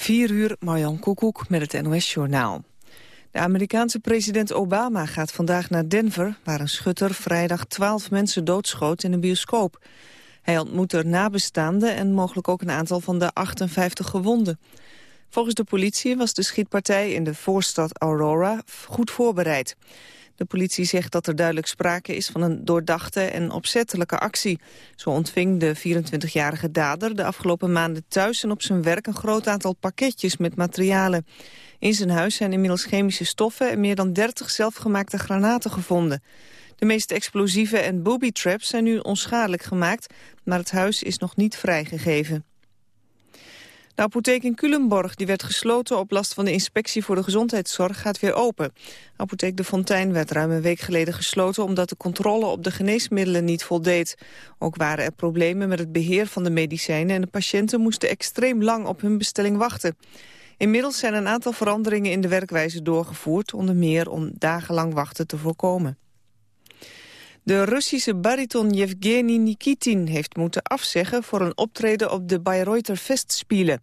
4 uur, Marjan Koekoek met het NOS-journaal. De Amerikaanse president Obama gaat vandaag naar Denver... waar een schutter vrijdag 12 mensen doodschoot in een bioscoop. Hij ontmoet er nabestaanden en mogelijk ook een aantal van de 58 gewonden. Volgens de politie was de schietpartij in de voorstad Aurora goed voorbereid. De politie zegt dat er duidelijk sprake is van een doordachte en opzettelijke actie. Zo ontving de 24-jarige dader de afgelopen maanden thuis en op zijn werk een groot aantal pakketjes met materialen. In zijn huis zijn inmiddels chemische stoffen en meer dan 30 zelfgemaakte granaten gevonden. De meeste explosieven en booby traps zijn nu onschadelijk gemaakt, maar het huis is nog niet vrijgegeven. De apotheek in Culemborg die werd gesloten op last van de inspectie voor de gezondheidszorg gaat weer open. Apotheek De Fontein werd ruim een week geleden gesloten omdat de controle op de geneesmiddelen niet voldeed. Ook waren er problemen met het beheer van de medicijnen en de patiënten moesten extreem lang op hun bestelling wachten. Inmiddels zijn een aantal veranderingen in de werkwijze doorgevoerd, onder meer om dagenlang wachten te voorkomen. De Russische bariton Yevgeny Nikitin heeft moeten afzeggen voor een optreden op de Bayreuther Festspielen.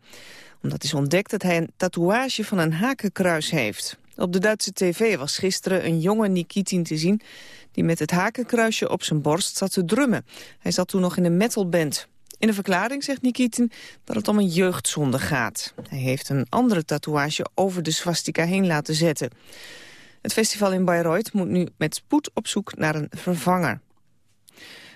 Omdat is ontdekt dat hij een tatoeage van een hakenkruis heeft. Op de Duitse tv was gisteren een jonge Nikitin te zien... die met het hakenkruisje op zijn borst zat te drummen. Hij zat toen nog in een metalband. In de verklaring zegt Nikitin dat het om een jeugdzonde gaat. Hij heeft een andere tatoeage over de swastika heen laten zetten. Het festival in Bayreuth moet nu met spoed op zoek naar een vervanger.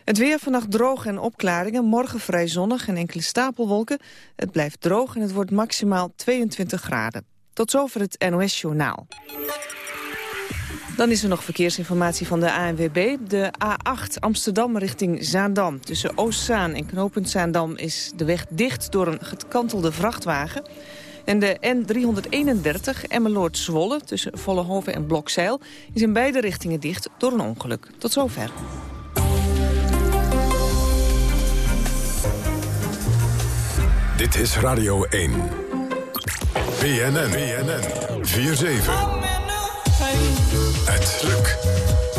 Het weer vannacht droog en opklaringen, morgen vrij zonnig en enkele stapelwolken. Het blijft droog en het wordt maximaal 22 graden. Tot zover het NOS Journaal. Dan is er nog verkeersinformatie van de ANWB. De A8 Amsterdam richting Zaandam. Tussen Oostzaan en knooppunt Zaandam is de weg dicht door een gekantelde vrachtwagen. En de N331 Emmeloord-Zwolle tussen Vollehoven en Blokzeil... is in beide richtingen dicht door een ongeluk. Tot zover. Dit is Radio 1. BNN, BNN, 4-7. Het lukt.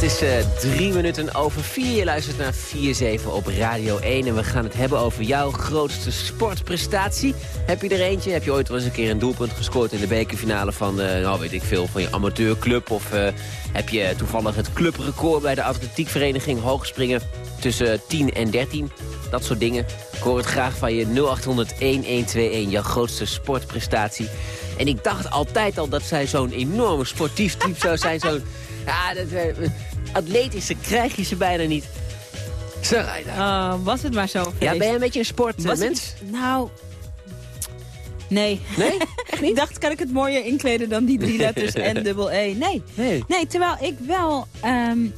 Het is uh, drie minuten over vier. Je luistert naar 4-7 op Radio 1 en we gaan het hebben over jouw grootste sportprestatie. Heb je er eentje? Heb je ooit wel eens een keer een doelpunt gescoord in de bekerfinale van, uh, nou weet ik veel, van je amateurclub? Of uh, heb je toevallig het clubrecord bij de atletiekvereniging hoogspringen tussen 10 en 13? Dat soort dingen. Ik hoor het graag van je 0800-1121, jouw grootste sportprestatie. En ik dacht altijd al dat zij zo'n enorme sportief type zou zijn. Zo'n ja, dat, atletische krijg je ze bijna niet. Je uh, was het maar zo Ja, ben je een beetje een sportmens? nou, nee. Nee? Echt niet? ik dacht, kan ik het mooier inkleden dan die drie letters en dubbel E? Nee. nee. Nee, terwijl ik wel um,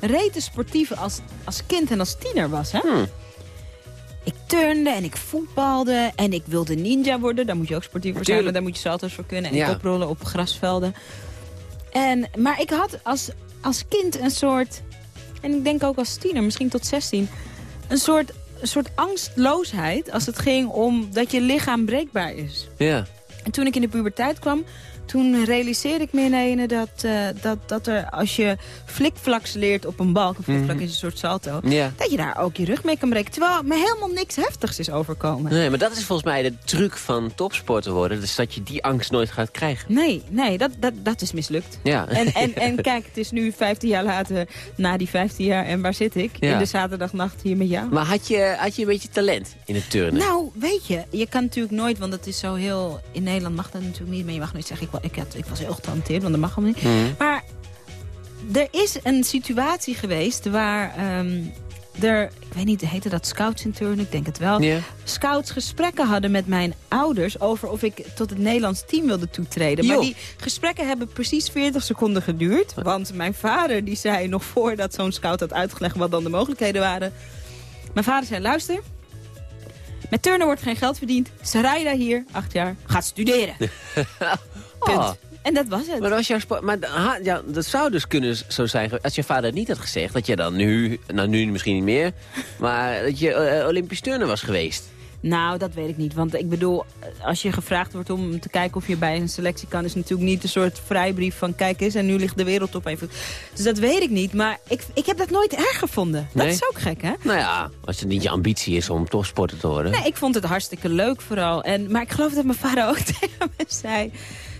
rete sportief als, als kind en als tiener was, hè? Hmm. Ik turnde en ik voetbalde en ik wilde ninja worden. Daar moet je ook sportief voor zijn, maar daar moet je salto's voor kunnen. En ja. oprollen op grasvelden. En, maar ik had als, als kind een soort, en ik denk ook als tiener, misschien tot 16... een soort, een soort angstloosheid als het ging om dat je lichaam breekbaar is. Ja. En toen ik in de puberteit kwam, toen realiseerde ik me ineens dat, uh, dat, dat er als je flikflaks leert op een balk... een flikvlak mhm. is een soort salto... dat je daar ook je rug mee kan breken. Terwijl me helemaal niks heftigs is overkomen. Nee, maar dat is volgens mij de truc van topsporter worden. Dus dat je die angst nooit gaat krijgen. Nee, nee dat, dat, dat is mislukt. Ja. En, en, en kijk, het is nu 15 jaar later, na die 15 jaar... en waar zit ik? In de zaterdagnacht hier met jou. Maar had je, had je een beetje talent in het turnen? Nou, weet je, je kan natuurlijk nooit... want dat is zo heel... in Nederland mag dat natuurlijk niet, maar je mag nooit zeggen... ik, ik, had, ik was heel getalenteerd, want dat mag allemaal niet. Mhm. Maar er is een situatie geweest waar... Ehm, er, ik weet niet, heette dat scouts in turn? Ik denk het wel. Scouts gesprekken hadden met mijn ouders over of ik tot het Nederlands team wilde toetreden. Maar die gesprekken hebben precies 40 seconden geduurd. Want mijn vader die zei nog voordat zo'n scout had uitgelegd wat dan de mogelijkheden waren. Mijn vader zei, luister, Met turnen wordt geen geld verdiend. Sarayda hier, acht jaar, gaat studeren. Oh. En dat was het. Maar, was jouw sport, maar ha, ja, dat zou dus kunnen zo zijn, als je vader niet had gezegd... dat je dan nu, nou nu misschien niet meer... maar dat je eh, Olympisch turner was geweest. Nou, dat weet ik niet. Want ik bedoel, als je gevraagd wordt om te kijken of je bij een selectie kan... is natuurlijk niet een soort vrijbrief van kijk eens en nu ligt de wereld op even. Dus dat weet ik niet. Maar ik, ik heb dat nooit erg gevonden. Dat is ook gek, hè? Nou ja, als het niet je ambitie is om topsporter te worden. Nee, ik vond het hartstikke leuk vooral. En, maar ik geloof dat mijn vader ook tegen me zei...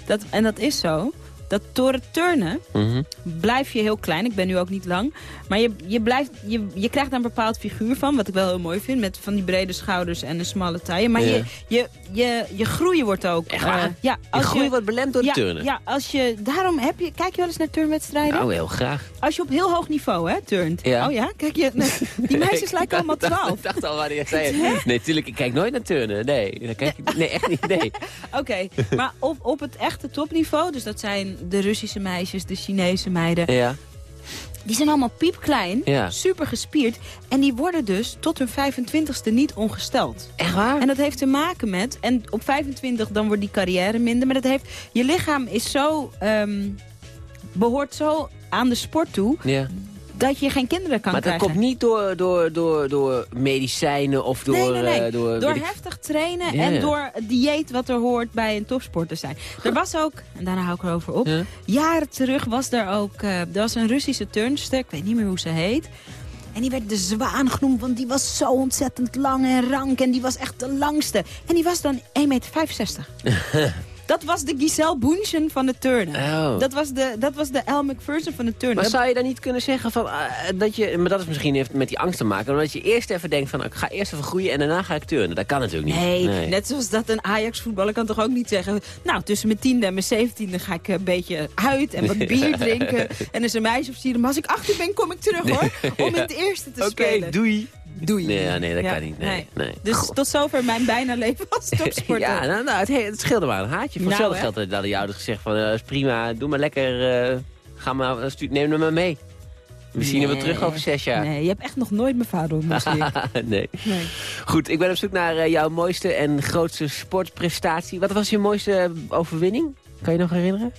Dat, en dat is zo, dat door het turnen Mhm. blijf je heel klein. Ik ben nu ook niet lang. Maar je, je, blijft, je, je krijgt daar een bepaald figuur van, wat ik wel heel mooi vind. Met van die brede schouders en een smalle taille. Maar je, je, je, je groei wordt ook... Echt waar? eh, ja, Je als groei wordt belemd door ja, het turnen. Ja, als je, daarom heb je, kijk je wel eens naar turnwedstrijden? Nou, heel graag. Als je op heel hoog niveau hè, turnt. Ja. Oh ja, kijk je... die meisjes lijken allemaal twaalf. Ik dacht al waar je zei. Nee, tuurlijk, ik kijk nooit naar turnen. Nee, dan kijk ik, nee echt niet. Nee. Oké, maar op, op het echte topniveau, dus dat zijn de Russische meisjes, de Chinese meiden... Ja. Die zijn allemaal piepklein, Ja. super gespierd. En die worden dus tot hun 25ste niet ongesteld. Echt waar? En dat heeft te maken met... En op 25 dan wordt die carrière minder. Maar dat heeft... Je lichaam is zo... ehm, behoort zo aan de sport toe... ja. Dat je geen kinderen kan Maar dat krijgen. komt niet door, door, door, door medicijnen of door... nee, nee, nee. eh, door, door heftig trainen Ja, en ja. door het dieet wat er hoort bij een topsporter zijn. Er was ook, en daarna hou ik erover op, Ja. jaren terug was er ook, eh, er was een Russische turnster, ik weet niet meer hoe ze heet. En die werd de zwaan genoemd, want die was zo ontzettend lang en rank. En die was echt de langste. En die was dan 1,65 meter. dat was de Giselle Bundchen van de turnen. Oh. Dat, was de, dat was de Elle McPherson van de turnen. Maar zou je dan niet kunnen zeggen van, eh, dat je... Maar dat is misschien heeft met die angst te maken. Omdat je eerst even denkt van, ik ga eerst even groeien en daarna ga ik turnen. Dat kan natuurlijk niet. Nee, net zoals dat een Ajax-voetballer kan toch ook niet zeggen... nou, tussen mijn tiende en mijn zeventiende ga ik een beetje uit en wat bier drinken. En is een meisje zie maar als ik 18 ben, kom ik terug, hoor. Om in het eerste te Oké, spelen. doei. Doei. Nee, ja, nee, dat Ja, kan niet. Nee, nee. Dus tot zover mijn bijna leven als topsporter. Ja, nou, nou, het, he- het scheelde maar een haatje. Voor Nou, hetzelfde geld hadden hadden je ouders gezegd van, eh, is prima, doe maar lekker, eh, ga maar, stu- neem hem maar mee. We zien Nee. terug over zes jaar. Nee, je hebt echt nog nooit mijn vader ontmoet. nee. Nee. Goed, ik ben op zoek naar eh, jouw mooiste en grootste sportprestatie. Wat was je mooiste overwinning? Kan je nog herinneren?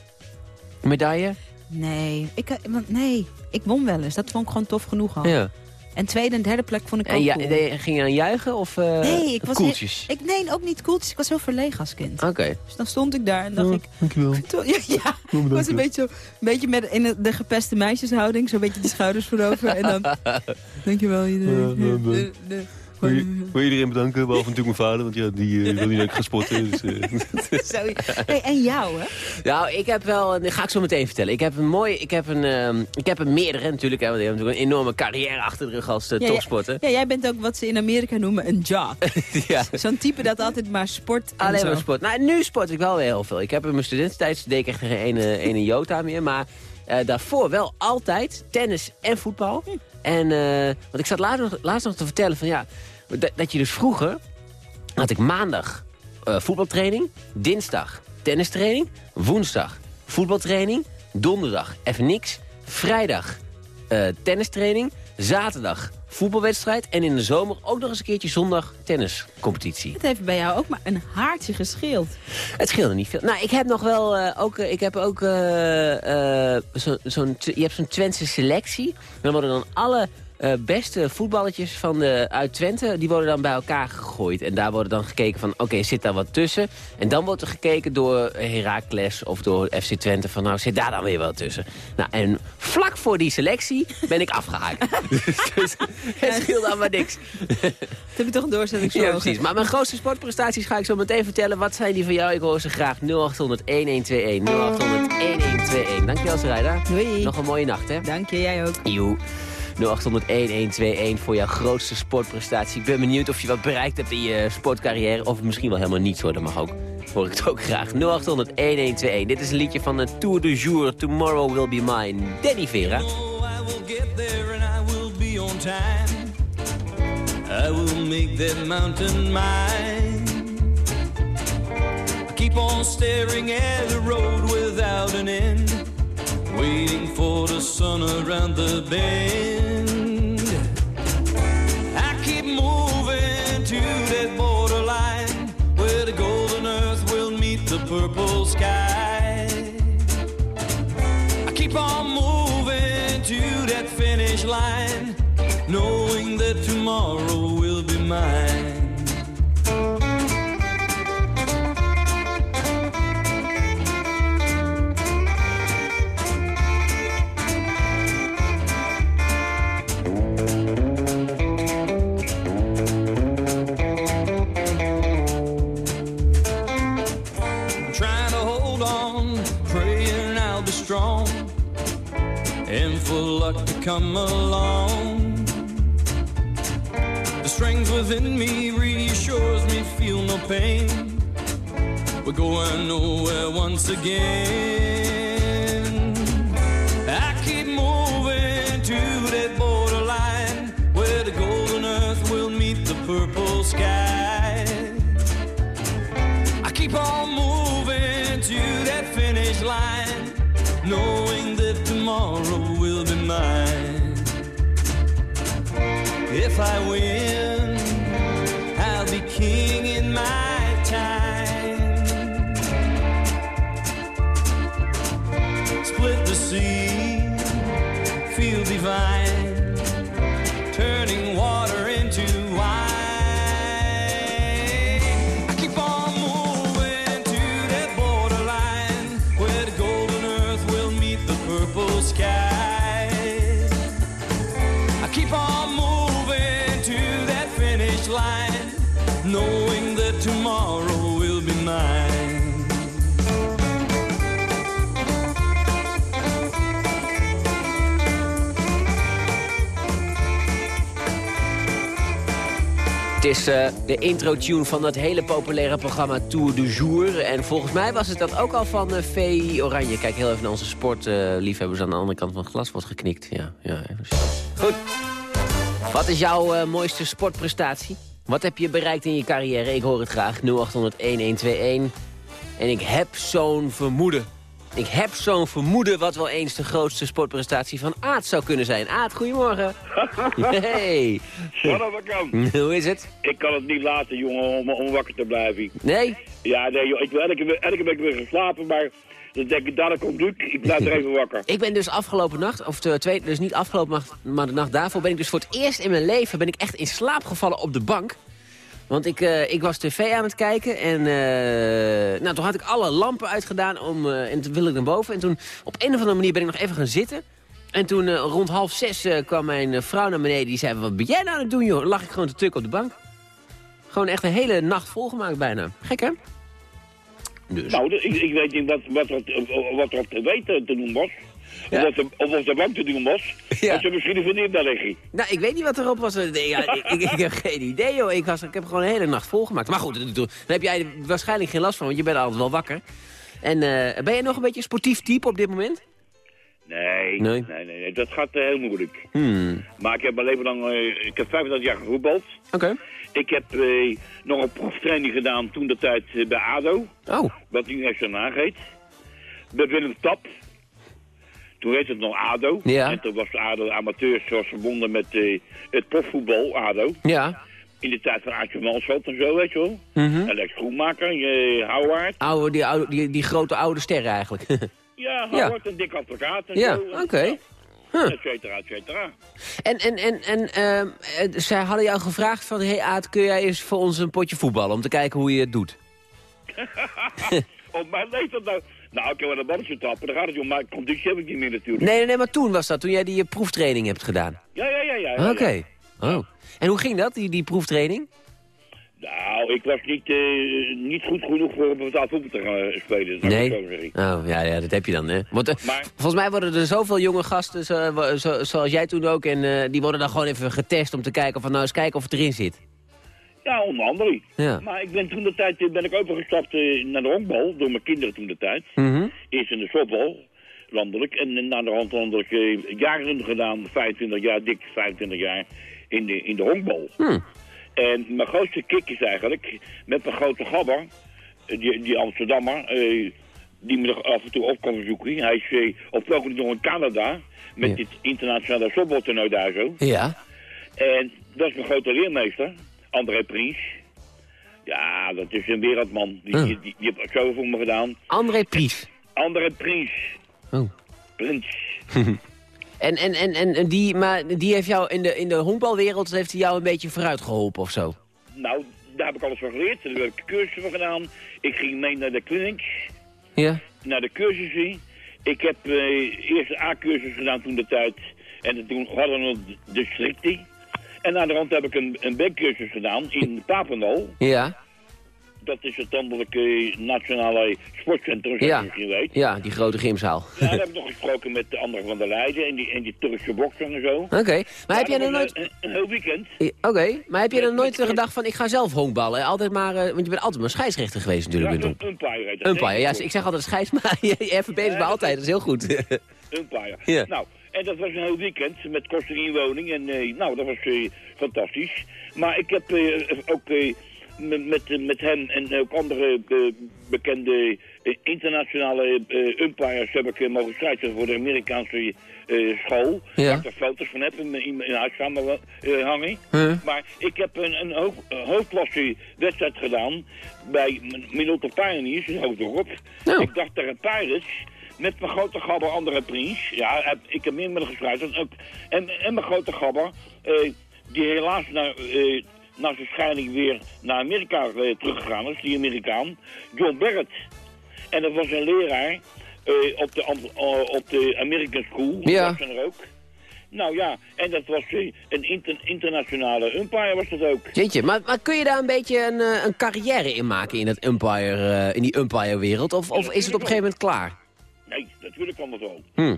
Medaille? Nee, ik, want nee, ik won wel eens. Dat vond ik gewoon tof genoeg al. Ja. En tweede en derde plek vond ik En ook ja, cool. ging je dan juichen of eh Nee, ik was koeltjes? Ik, nee, ook niet cool. Ik was heel verlegen als kind. Oké. Dus dan stond ik daar en dacht ik... Dankjewel. Ja, ja. ik was een beetje, zo- een beetje met in de, de gepeste meisjeshouding. Zo'n beetje de schouders voorover. En dan... Dankjewel iedereen. Ja, Wil, je- iedereen bedanken, behalve natuurlijk mijn vader, want ja, die eh, wil niet dat ik ga sporten. Dus, eh. Hey, en jou, hè? Nou, ik heb wel, dat ga ik zo meteen vertellen. Ik heb een mooi, ik heb een, ehm, ik heb een meerdere natuurlijk. Hè, want ik heb natuurlijk een enorme carrière achter de rug als uh, Ja, ja. topsporter. Ja, jij bent ook wat ze in Amerika noemen een jock. Ja. Zo'n type dat altijd maar sport en Alleen zo. maar sport. Nou, nu sport ik wel weer heel veel. Ik heb in mijn studententijd deed ik echt geen ene, ene jota meer. Maar eh, daarvoor wel altijd tennis en voetbal. En, eh, want ik zat laatst nog, laatst nog te vertellen van ja, dat, je dus vroeger had ik maandag eh, voetbaltraining, dinsdag tennistraining, woensdag voetbaltraining, donderdag even niks, vrijdag eh, tennistraining, zaterdag voetbalwedstrijd en in de zomer ook nog eens een keertje zondag tenniscompetitie. Het heeft bij jou ook maar een haartje gescheeld. Het scheelde niet veel. Nou, ik heb nog wel, eh, ook, eh, ik heb ook eh, zo- zo'n, je hebt zo'n Twentse selectie. Dan worden dan alle eh, beste voetballetjes van de, uit Twente, die worden dan bij elkaar gegooid. En daar wordt dan gekeken van, oké, zit daar wat tussen? En dan wordt er gekeken door Heracles of door FC Twente van, nou, zit daar dan weer wat tussen? Nou, en vlak voor die selectie ben ik afgehaakt. dus het scheelde allemaal niks. Dat heb je toch een doorzetting Ja, precies. Maar mijn grootste sportprestaties ga ik zo meteen vertellen. Wat zijn die van jou? Ik hoor ze graag 0800 1121. 0800 1121. Dankjewel, Sarayda. Doei. Nog een mooie nacht, hè? Dank je, jij ook. Joe. 0800 1121 voor jouw grootste sportprestatie. Ik ben benieuwd of je wat bereikt hebt in je sportcarrière. Of misschien wel helemaal niets hoor, dat mag ook. Hoor ik het ook graag. 0800 1121. Dit is een liedje van de Tour de Jour. Tomorrow will be mine. Danny Vera. I will make that mountain mine. Keep on staring at the road without an end, waiting for the sun around the bend. I keep moving to that borderline where the golden earth will meet the purple sky. I keep on moving to that finish line, knowing that tomorrow will be mine. Come along. The strength within me reassures me, feel no pain. We're going nowhere once again. I keep moving to that borderline where the golden earth will meet the purple sky. I keep on moving to that finish line, knowing that tomorrow will be mine. If I win, I'll be king Het is eh, de intro-tune van dat hele populaire programma Tour du Jour. En volgens mij was het dat ook al van uh, VI Oranje. Kijk heel even naar onze sportliefhebbers aan de andere kant van het glas wordt geknikt. Ja, ja, even zo. Goed. Wat is jouw eh, mooiste sportprestatie? Wat heb je bereikt in je carrière? Ik hoor het graag. 0800-1121. En ik heb zo'n vermoeden. Ik heb zo'n vermoeden wat wel eens de grootste sportprestatie van Aad zou kunnen zijn. Aad, goedemorgen. Hey. Kan. Hoe is het? Ik kan het niet laten, jongen, om, om wakker te blijven. Nee? Ja, nee, joh, ik wil elke, elke week weer geslapen, maar dan denk ik, dat komt goed. Ik blijf er even wakker. Ik ben dus afgelopen nacht, of de tweede, dus niet afgelopen nacht, maar de nacht daarvoor... ben ik dus voor het eerst in mijn leven ben ik echt in slaap gevallen op de bank. Want ik, eh, ik was tv aan het kijken en eh, nou, toen had ik alle lampen uitgedaan om, eh, en toen wilde ik naar boven. En toen op een of andere manier ben ik nog even gaan zitten. En toen rond half zes kwam mijn vrouw naar beneden. Die zei, wat ben jij nou aan het doen joh? Dan lag ik gewoon te tukken op de bank. Gewoon echt een hele nacht volgemaakt bijna. Gek hè? Dus. Nou, ik, ik weet niet wat, wat, eh, wat er weten te doen was. Ja. Er, of op de bank te doen was. Ja. Dat ze misschien daar liggen. Nou, ik weet niet wat erop was. Ja, ik, ik, ik heb geen idee, joh. Ik, was, ik heb gewoon een hele nacht volgemaakt. Maar goed, dan heb jij waarschijnlijk geen last van, want je bent altijd wel wakker. En eh, ben je nog een beetje een sportief type op dit moment? Nee, Nee? nee, nee, nee, dat gaat eh, heel moeilijk. Hmm, Maar ik heb mijn leven lang, eh, ik heb 35 jaar gevoetbald. oké. Ik heb nog een proeftraining gedaan toen de tijd bij ADO. Oh, wat nu SNA heet. Bij Willem Tap. Toen heette het nog ADO. Ja. En toen was ADO amateurs zoals verbonden met eh, het profvoetbal ADO. ja. In de tijd van Aartje Mansveld en zo, weet je wel. Mhm. En Lex Schoenmaker, uh, Houwaard. Oude, die, oude, die, die grote oude sterren eigenlijk. Ja, Houwaard, een dik advocaat en ja, zo. oké. Huh. Et cetera, et cetera. En, en, en, en ehm, eh, zij hadden jou gevraagd van... hey Aad, kun jij eens voor ons een potje voetballen... om te kijken hoe je het doet? Op mijn leeftijd nou... Nou, ik heb wel een balletje tappen, dan gaat het om. Maar conditie heb ik niet meer natuurlijk. Nee, nee, maar toen was dat. Toen jij die eh, proeftraining hebt gedaan. Ja, ja, ja, ja. ja, Oké. ja. Oh. En hoe ging dat, die, die proeftraining? Nou, ik was niet, eh, niet goed genoeg voor op betaald voetbal te gaan eh, spelen. dat Nee? Oh, ja, ja, dat heb je dan, hè. Want, Maar- volgens mij worden er zoveel jonge gasten, zo, zoals jij toen ook... en die worden dan gewoon even getest om te kijken of, nou eens kijken of het erin zit. Ja, onder andere. Ja. Maar ik ben toen de tijd eh, ben ik overgestapt eh, naar de honkbal, door mijn kinderen toen de tijd. Mhm. Eerst in de softbal, landelijk. En eh, na de hand landelijk eh, jaren gedaan, 25 jaar, dik 25 jaar, in de, in de honkbal. Hm. En mijn grootste kick is eigenlijk, met mijn grote gabber, die, die Amsterdammer, eh, die me af en toe op kan verzoeken. Hij is eh, op ogenblik nog in Canada, met Ja. dit internationale softbaltoernooi daar zo. Ja. En dat is mijn grote leermeester, André Prins. Ja, dat is een wereldman. Die, Huh. die, die, die heeft zoveel voor me gedaan. André Pries. Andere Prins. Oh. Prins. En, en, en, en die, maar die heeft jou in de, in de honkbalwereld heeft hij jou een beetje vooruit geholpen of zo? Nou, daar heb ik alles van geleerd. Daar heb ik cursussen van gedaan. Ik ging mee naar de clinics, Ja? naar de cursussen. Ik heb eh, eerst een A-cursus gedaan toen de tijd. En toen hadden we nog districten. En aan de rand heb ik een, een gedaan in Papendal. Ja? Dat is het landelijke nationale sportcentrum, zoals Ja. je misschien weet. Ja, die grote gymzaal. Ja, daar heb ik nog gesproken met de anderen van der Leijden en die, en die Turkse bokser en zo. Oké, maar heb jij was nooit... Een, een heel weekend. Oké, maar heb je dan nooit met- gedacht van ik ga zelf honkballen? Altijd maar, eh, want je bent altijd maar scheidsrechter geweest Ja, natuurlijk. een Ja, umpire heet dat. Umpire, ja, ik zeg altijd scheids, maar je, verbetert me dat- altijd, dat is heel goed. Umpire. Ja. Nou, en dat was een heel weekend met kosten in woning. En eh, nou, dat was eh, fantastisch. Maar ik heb eh, ook met, met, hem en ook andere bekende internationale umpires heb ik mogen strijden voor de Amerikaanse school. Ja. Waar ik er foto's van heb in, in, in huiskamer eh, hangen. Maar ik heb een, een hoog, een hoofdklasse wedstrijd gedaan bij Minotto Pioneers in Hoofddorp. Nou. Ik dacht tegen Pirates met mijn grote gabber andere prins. Ja, ik heb meer met hem gestrijd. En, ook- en, en mijn grote gabber, eh, die helaas naar, eh, naar zijn scheiding weer naar Amerika eh, teruggegaan is, die Amerikaan, John Barrett. En dat was een leraar op, de, op de American School. Ja. Dat was er ook. Nou ja, en dat was een inter- internationale umpire was dat ook. Jeetje, maar, maar kun je daar een beetje een, een carrière in maken in, het umpire, in die umpire-wereld? Of, of is het op een gegeven moment klaar? Nee, natuurlijk kan dat wel. Hm.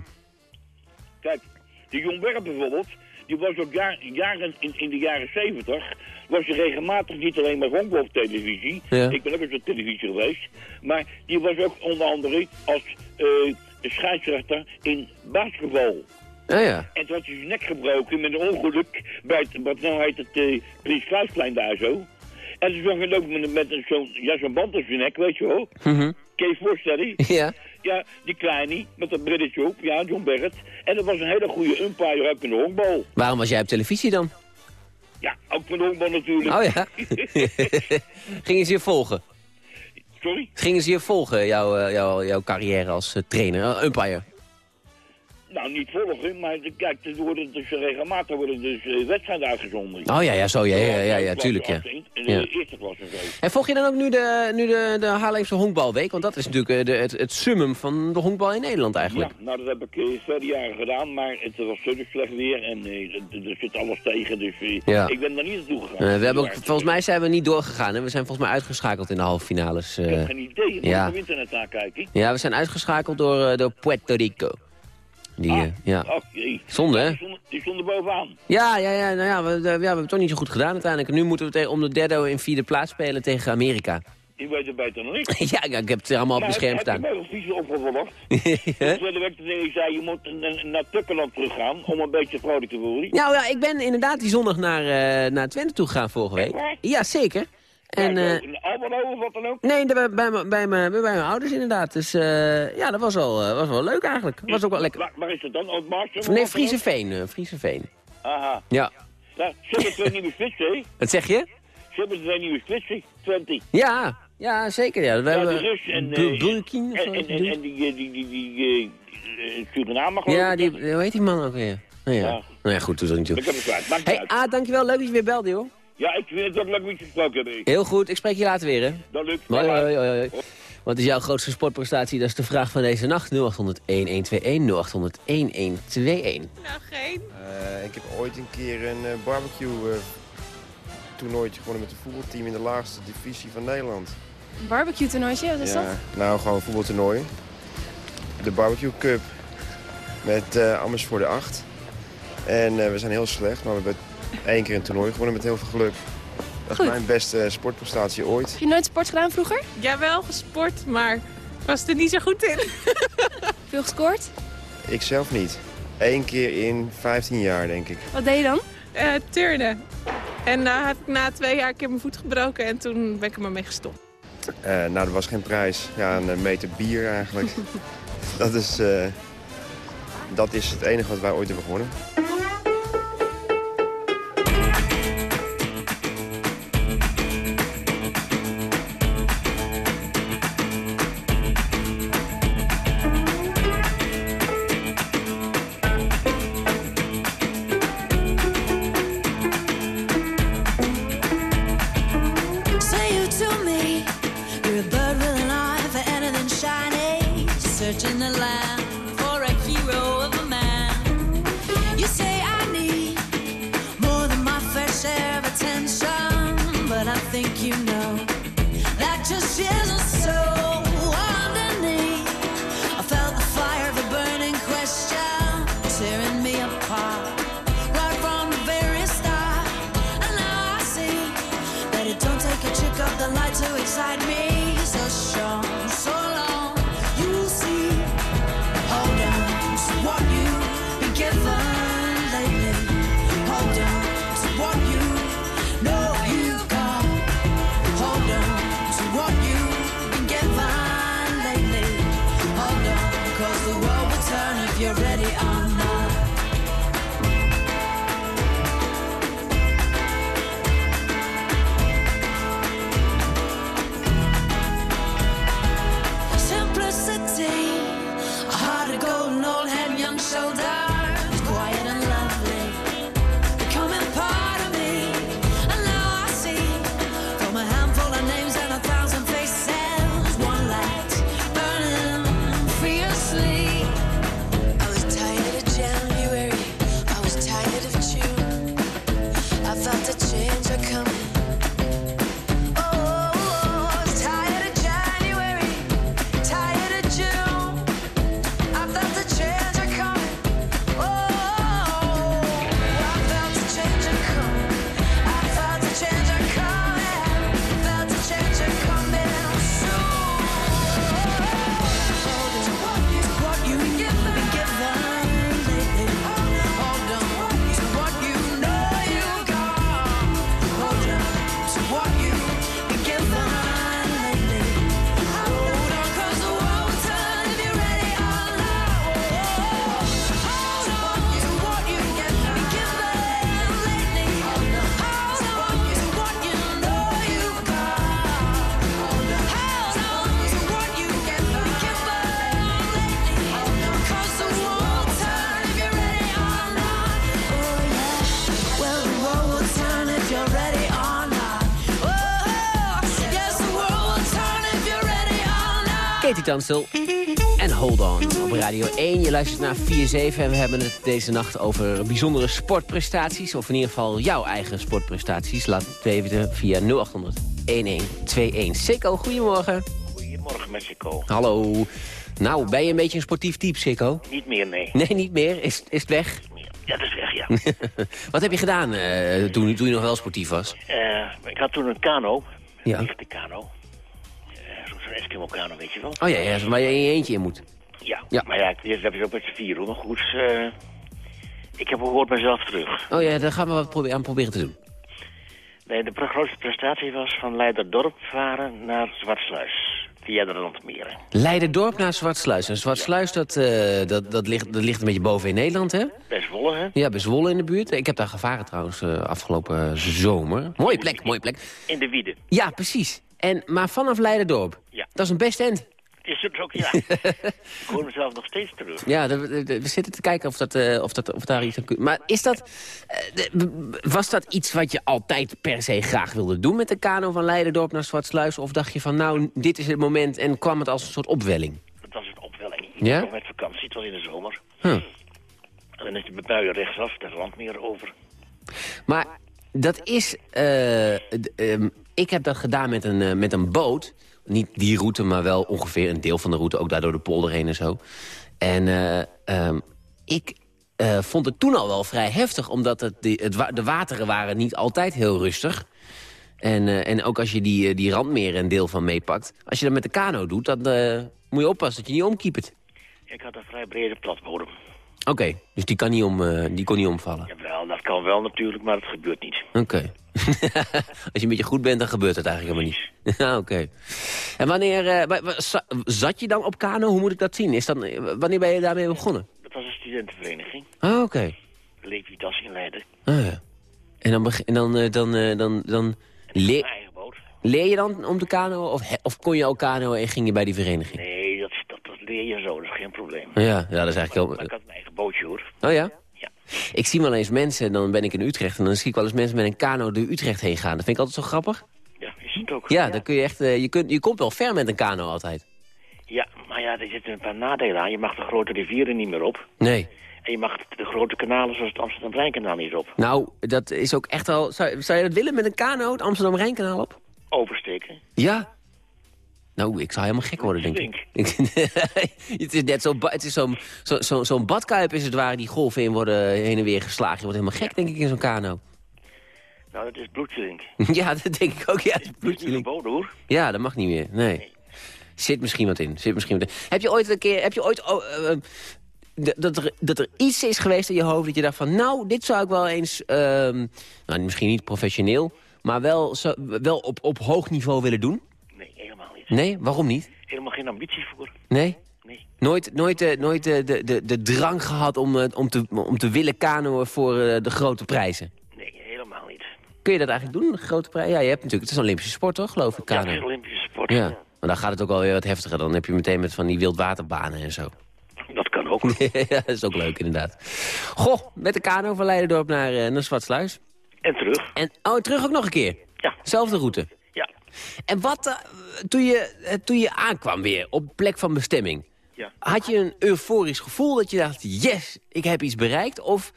Kijk, die Jon Berg bijvoorbeeld, die was ook jaar- jaren, in, in de jaren zeventig, was hij regelmatig niet alleen maar honkbal op televisie. Ja. Ik ben ook eens op televisie geweest. Maar die was ook onder andere als eh, scheidsrechter in basketbal. Ja, ja. En toen had hij zijn nek gebroken met een ongeluk bij het, wat nou heet het, eh Prins daar zo. En toen zag hij ook met, met een zo'n ja, zo'n band op zijn nek, weet je wel. Mhm. Kun je je voorstellen? Ja. Ja, die kleine met dat brilletje op, ja, John Barrett. En dat was een hele goede umpire ook in de honkbal. Waarom was jij op televisie dan? Ja, ook van de honkbal natuurlijk. Oh ja. Gingen ze je volgen? Sorry? Gingen ze je volgen, jouw, eh, jouw, jouw carrière als eh, trainer, eh, umpire? Nou, niet volgen, maar kijk, er worden dus regelmatig worden dus eh, wedstrijden uitgezonden. Oh ja, ja, zo, ja, ja, ja, ja, tuurlijk, ja. de eerste klas en zo. En volg je dan ook nu de, nu de, de Haarlemse honkbalweek? Want dat is natuurlijk eh, de, het, het summum van de honkbal in Nederland eigenlijk. Ja, nou dat heb ik eh, vele jaren gedaan, maar het was zo slecht weer en er- zit alles tegen, dus Ja. ik ben daar niet naartoe gegaan. We hebben ook, volgens mij zijn we niet doorgegaan. Hè? We zijn volgens mij uitgeschakeld in de halve finales. Ik heb geen idee, ik moet op internet nakijken. ja, we zijn uitgeschakeld door, door Puerto Rico. Die, Ah, eh, ja. Zonde, hè? Die stonden, bovenaan. Ja, ja, ja, nou ja, we, ja, we hebben het toch niet zo goed gedaan uiteindelijk. En nu moeten we tegen, om de derde en vierde plaats spelen tegen Amerika. Die weet het beter dan ik. ja, ik ik heb het allemaal op mijn scherm heb je staan. mij vies opgevolgd? Hè? Tweede week toen zei je moet naar Tukkeland teruggaan om een beetje vrolijk te worden. Nou ja, ik ben inderdaad die zondag naar, eh, naar Twente toe gegaan vorige week. Ja, zeker. En, ja, eh, in Almelo of wat dan ook. nee, bij, bij, mijn- bij, mijn, bij mijn ouders inderdaad. Dus eh, ja, dat was wel, eh, was wel leuk eigenlijk. Was ook wel lekker. Waar, waar is het dan? Oud Maarsen? Nee, ook? Frieseveen. eh, Frieseveen. Aha. Ja. Nou, ze hebben twee nieuwe spitsen, hè? Wat zeg je? Ze hebben twee nieuwe spitsen, Twente. Ja, ja zeker. Ja. We Ja, hebben de Rus en... Eh, Bulkin of en, zo, en, en, en die, die, die, die, Suriname geloof Ja, die, hoe heet die man ook weer? Nou ja. Ja. Nou ja, goed, doe dat niet toe. Ik heb het kwijt, niet Hey. A, dankjewel. Leuk dat je weer belde, joh. Ja, ik vind het ook leuk met je gesproken. Heel goed. Ik spreek je later weer, hè. Dat lukt. Hoi, hoi, hoi, hoi. Wat is jouw grootste sportprestatie? Dat is de vraag van deze nacht. 0800 1121 0800 1121. Nou, geen. Eh, ik heb ooit een keer een eh, barbecue eh, toernooitje gewonnen met het voetbalteam in de laagste divisie van Nederland. Een barbecue toernooitje, wat is dat? nou gewoon een voetbaltoernooi. De barbecue cup met eh Amersfoort de 8. En eh, we zijn heel slecht, maar we hebben één keer een toernooi gewonnen met heel veel geluk. Dat Goed. is mijn beste sportprestatie ooit. Heb je nooit sport gedaan vroeger? Jawel, gesport, maar was er niet zo goed in. Veel gescoord? Ik zelf niet. Eén keer in 15 jaar, denk ik. Wat deed je dan? Eh turnen. En nou heb ik na twee jaar een keer mijn voet gebroken en toen ben ik er maar mee gestopt. Eh, nou, er was geen prijs. Ja, een eh, meter bier eigenlijk. dat, is, eh, dat is het enige wat wij ooit hebben gewonnen. Of the light to excite me. So strong, Katie Tansel en Hold On op Radio 1. Je luistert naar 4-7 en we hebben het deze nacht over bijzondere sportprestaties. Of in ieder geval jouw eigen sportprestaties. Laat het weten via 0800 1121. Sikko, goedemorgen. Goedemorgen, Mexico. Hallo. Nou, ben je een beetje een sportief type, Sikko? Niet meer, nee. Nee, niet meer? Is, is het weg? Ja, dat is weg, ja. Wat heb je gedaan eh, toen, toen je nog wel sportief was? Eh, ik had toen een kano. Ja. Een lichte kano. Zo'n Eskimo-kano, weet je wel. Oh ja, ja waar je in je eentje in moet. Ja, Ja. maar ja, dit heb je ook met z'n vier, hoor. Maar goed, eh, ik heb gehoord mezelf terug. Oh ja, daar gaan we wat probe- aan proberen te doen. Nee, de grootste prestatie was van Leiderdorp varen naar Zwartsluis. Via de Randmeren. Leiderdorp naar Zwartsluis. En Zwartsluis, dat, eh, dat, dat, ligt, dat ligt een beetje boven in Nederland, hè? Best Wolle, hè? Ja, bij Zwolle in de buurt. Ik heb daar gevaren trouwens eh, afgelopen zomer. Mooie plek, mooie plek. In de Wiede. Ja, precies. En, maar vanaf Leiderdorp. Ja. Dat is een best end. Is het ook, ja. ik hoor mezelf nog steeds terug. Ja, de- de- de- we zitten te kijken of, dat, eh, of, dat, of daar iets aan kun- Maar is dat, eh, de- was dat iets wat je altijd per se graag wilde doen... met de kano van Leiderdorp naar Zwartsluis? Of dacht je van, nou, dit is het moment en kwam het als een soort opwelling? Dat was een opwelling. Ik Ja? nog met vakantie, het was in de zomer. Huh. En dan is je met buien rechtsaf, de Randmeer over. Maar dat is... eh, ehm, ik heb dat gedaan met een, eh, met een boot. Niet die route, maar wel ongeveer een deel van de route. Ook daardoor de polder heen en zo. En eh, ehm, ik eh, vond het toen al wel vrij heftig. Omdat het, het, de wateren waren niet altijd heel rustig. En, en ook als je die, die randmeren een deel van meepakt. Als je dat met de kano doet, dan moet je oppassen dat je niet omkiepert. Ik had een vrij brede platbodem. Oké, dus die, kan niet om, eh, die kon niet omvallen. Jawel, dat kan wel natuurlijk, maar het gebeurt niet. Oké. Als je een beetje goed bent, dan gebeurt het eigenlijk helemaal niet. Ja, Oké. En wanneer... eh, zat je dan op kano? Hoe moet ik dat zien? Is dat, eh, wanneer ben je daarmee begonnen? Dat was een studentenvereniging. Ah, oké. Levitas in Leiden. Ah, ja. En dan, en dan, eh, dan, dan, dan leer, Mijn eigen boot. leer je dan om te kano? Of, of kon je ook kano en ging je bij die vereniging? Nee, je zo, dat is geen probleem. Ja, ja dat is eigenlijk Maar heel... ik had mijn eigen bootje, hoor. Oh ja? Ja. Ik zie wel eens mensen, dan ben ik in Utrecht... en dan zie ik wel eens mensen met een kano door Utrecht heen gaan. Dat vind ik altijd zo grappig. Ja, is, het ook. Ja, dan kun je echt, eh, je, kunt, je komt wel ver met een kano altijd. Ja, maar ja, er zitten een paar nadelen aan. Je mag de grote rivieren niet meer op. Nee. En je mag de grote kanalen zoals het Amsterdam-Rijnkanaal niet op. Nou, dat is ook echt al... Zou, zou je dat willen met een kano het Amsterdam-Rijnkanaal op? Oversteken. Ja. Nou, ik zou helemaal gek worden, denk ik. het is net zo'n zo'n zo, zo, zo'n badkuip is het waar die golven in worden heen en weer geslagen. Je wordt helemaal gek, denk ik, in zo'n kano. Nou, dat is bloedchilling. ja, dat denk ik ook. Ja, dat is verboden, hoor. Ja, dat mag niet meer. Nee. Zit misschien wat in. Zit misschien wat in. Heb je ooit een keer... Heb je ooit... oh, eh, eh, dat, er, dat er iets is geweest in je hoofd dat je dacht van... nou, dit zou ik wel eens... ehm, nou, misschien niet professioneel... maar wel, zo, wel op, op hoog niveau willen doen? Nee? Waarom niet? Helemaal geen ambitie voor. Nee? Nee. Nooit, nooit, eh, nooit eh, de, de, de drang gehad om, eh, om, te, om te willen kanoën voor de grote prijzen? Nee, helemaal niet. Kun je dat eigenlijk doen, de grote prijzen? Ja, je hebt natuurlijk... Het is een Olympische sport, toch, geloof ik, Ja, kano? het is een Olympische sport. Ja, maar dan gaat het ook alweer wat heftiger. Dan heb je meteen met van die wildwaterbanen en zo. Dat kan ook. ja, dat is ook leuk inderdaad. Goh, met de kano van Leidendorp naar, naar Zwartsluis. En terug. En oh, terug ook nog een keer? Ja. Zelfde route? En wat, eh, toen, je, eh, toen je aankwam weer op plek van bestemming... Ja. had je een euforisch gevoel dat je dacht... yes, ik heb iets bereikt? Of,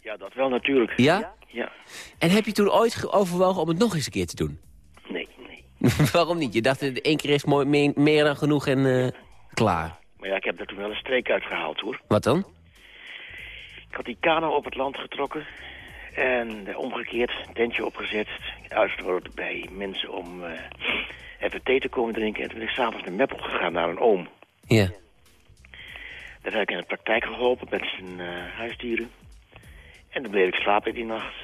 Ja, dat wel natuurlijk. ja? Ja. En heb je toen ooit ge- overwogen om het nog eens een keer te doen? Nee, nee. Waarom niet? Je dacht, één keer is mooi, meer, meer dan genoeg en eh, klaar. Maar ja, ik heb daar toen wel een streek uitgehaald, hoor. Wat dan? Ik had die kano op het land getrokken. En omgekeerd, tentje opgezet. Uitgenodigd bij mensen om eh, even thee te komen drinken. En toen ben ik s'avonds naar Meppel gegaan, naar een oom. Ja. Daar heb ik in de praktijk geholpen met zijn eh, huisdieren. En dan bleef ik slapen die nacht.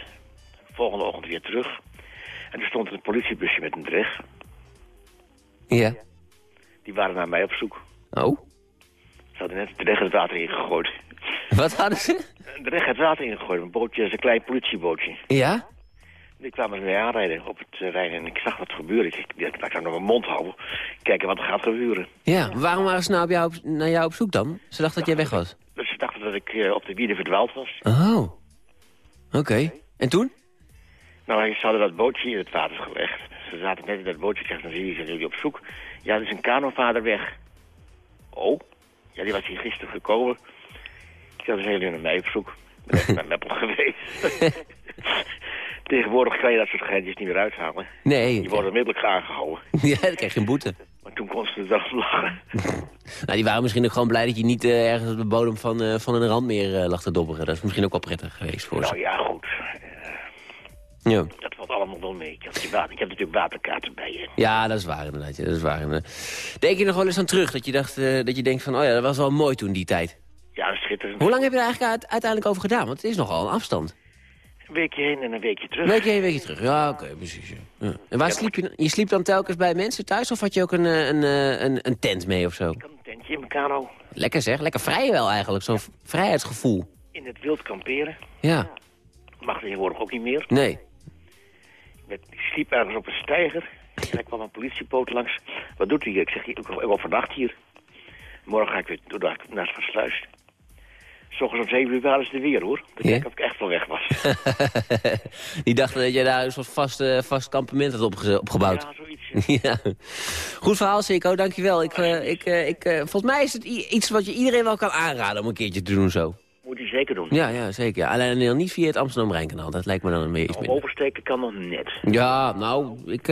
Volgende ochtend weer terug. En er stond een politiebusje met een dreg. Ja. Die waren naar mij op zoek. Oh? Ze hadden net de dreg het water ingegooid. Wat hadden ze? De dreg het water ingegooid. Een bootje, dat is een klein politiebootje. Ja? Die kwamen mee aanrijden op het terrein en ik zag wat gebeuren. Ik, ik, ik zou nog mijn mond houden. Kijken wat er gaat gebeuren. Ja, waarom waren ze nou op jou op, naar jou op zoek dan? Ze dachten dat jij weg was. Dus ze dachten dat ik eh, op de wielen verdwaald was. Oh. Oké. En toen? Nou, ze hadden dat bootje in het water gelegd. Ze zaten net in dat bootje. Ik zeg, dan zie je, zijn jullie op zoek. Ja, er is een kanovader weg. Oh? Ja, die was hier gisteren gekomen. Ik zeg, dan zijn jullie naar mij op zoek. Ik ben naar Meppel geweest. Tegenwoordig kan je dat soort geintjes niet meer uithalen. Nee. Je wordt onmiddellijk aangehouden. Ja, dan krijg je een boete. Maar toen kon ze er om lachen. Nou, die waren misschien ook gewoon blij dat je niet eh, ergens op de bodem van, eh, van een randmeer eh, lag te dobberen. Dat is misschien ook wel prettig geweest voor Nou ze. ja, goed. Ja. Dat valt allemaal wel mee. Ik heb, je water, ik heb natuurlijk waterkaarten bij je. ja, dat is waar inderdaad. dat is waar. inderdaad. Denk je nog wel eens aan terug dat je, dacht, dat je denkt van... oh ja, dat was wel mooi toen die tijd. Ja, schitterend. Hoe lang heb je er eigenlijk uit- uiteindelijk over gedaan? Want het is nogal een afstand. Een weekje heen en een weekje terug. Een weekje heen, een weekje terug. Ja, oké, precies. Ja. Ja. En waar sliep je? dan? Je sliep dan telkens bij mensen thuis of had je ook een, eh, een, eh, een, een tent mee of zo? Een tentje in mijn kano. Lekker zeg, lekker vrij wel eigenlijk. Zo'n vrijheidsgevoel. In het wild kamperen. Ja, Mag tegenwoordig ook niet meer. nee. Ik ik sliep ergens op een steiger. En er kwam een politiepoot langs. Wat doet u hier? Ik zeg, ik ik overnacht hier. Morgen ga ik weer naar het versluis. S ochtends om zeven uur waren ze er weer, hoor. Ja? kijk of ik echt wel weg was. Die dachten dat jij daar een soort vast, eh, vast kampement had opge- opgebouwd. Ja, zoiets. Ja. Goed verhaal, Sikko. Dankjewel. Ik, eh, ik, eh, ik, volgens mij is het iets wat je iedereen wel kan aanraden om een keertje te doen zo. Moet u zeker doen. Ja, ja zeker. Ja. Alleen niet via het Amsterdam-Rijnkanaal. Dat lijkt me dan een beetje iets minder. Oversteken kan nog net. Ja, nou, ik,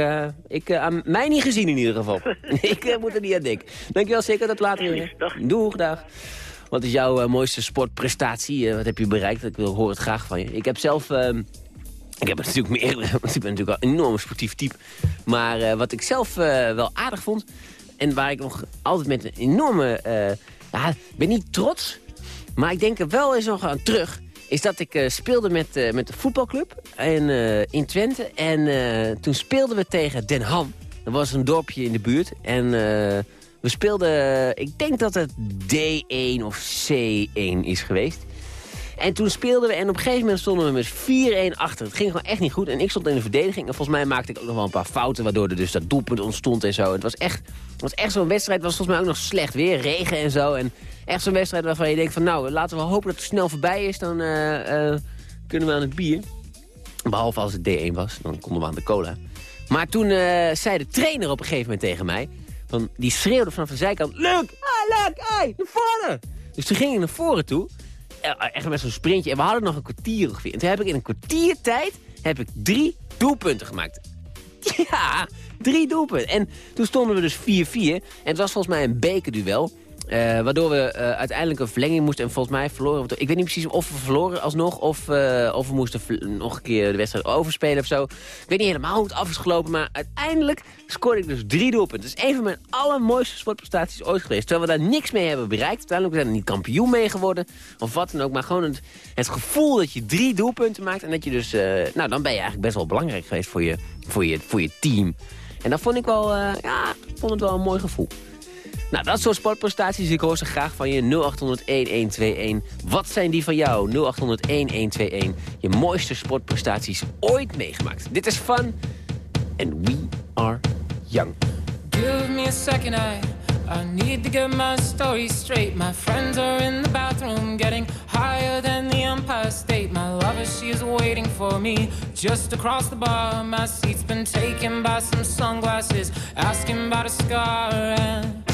ik, aan mij niet gezien in ieder geval. ik moet er niet aan denken. Dankjewel, Sikko. Dat later weer. Dag. Doeg, dag. Wat is jouw eh, mooiste sportprestatie? Eh, wat heb je bereikt? Ik wil, hoor het graag van je. Ik heb zelf... ehm, ik heb natuurlijk meer, want ik ben natuurlijk een enorm sportief type. Maar eh, wat ik zelf wel aardig vond... en waar ik nog altijd met een enorme... ja, ik ben niet trots, maar ik denk er wel eens nog aan terug... is dat ik speelde met, met de voetbalclub eh, in Twente. En toen speelden we tegen Den Ham. Dat was een dorpje in de buurt. En we speelden... ik denk dat het D1 of C1 is geweest. En toen speelden we en op een gegeven moment stonden we met 4-1 achter. Het ging gewoon echt niet goed. En ik stond in de verdediging. En volgens mij maakte ik ook nog wel een paar fouten... waardoor er dus dat doelpunt ontstond en zo. Het was echt, was echt zo'n wedstrijd. Het was volgens mij ook nog slecht weer. Regen en zo. En echt zo'n wedstrijd waarvan je denkt van... nou, laten we hopen dat het snel voorbij is. Dan eh, eh, kunnen we aan het bier. Behalve als het D1 was. Dan konden we aan de cola. Maar toen eh, zei de trainer op een gegeven moment tegen mij... Van, die schreeuwde vanaf de zijkant... Luc, ah, Luc, hey, naar voren! Dus toen ging ik naar voren toe. Eh, Echt met zo'n sprintje. En we hadden nog een kwartier ongeveer. En toen heb ik in een kwartier tijd heb ik drie doelpunten gemaakt. Ja, drie doelpunten. En toen stonden we dus 4-4. En het was volgens mij een bekerduel. Eh, waardoor we eh, uiteindelijk een verlenging moesten. En volgens mij verloren. Ik weet niet precies of we verloren alsnog. Of, eh, of we moesten nog een keer de wedstrijd overspelen of zo. Ik weet niet helemaal hoe het af is gelopen. Maar uiteindelijk scoorde ik dus drie doelpunten. Het is een van mijn allermooiste sportprestaties ooit geweest. Terwijl we daar niks mee hebben bereikt. Uiteindelijk zijn we niet kampioen mee geworden. Of wat dan ook. Maar gewoon het, het gevoel dat je drie doelpunten maakt. En dat je dus... nou, dan ben je eigenlijk best wel belangrijk geweest voor je, voor je, voor je team. En dat vond ik wel... ja, vond het wel een mooi gevoel. Nou, dat soort sportprestaties, ik hoor ze graag van je 0800-1121. Wat zijn die van jou? 0800-1121. Je mooiste sportprestaties ooit meegemaakt. Dit is Fun and We Are Young. Give me a second, I, need to get my story straight. My friends are in the bathroom getting higher than the Empire State. My lover, she is waiting for me just across the bar. My seat's been taken by some sunglasses, asking about a scar.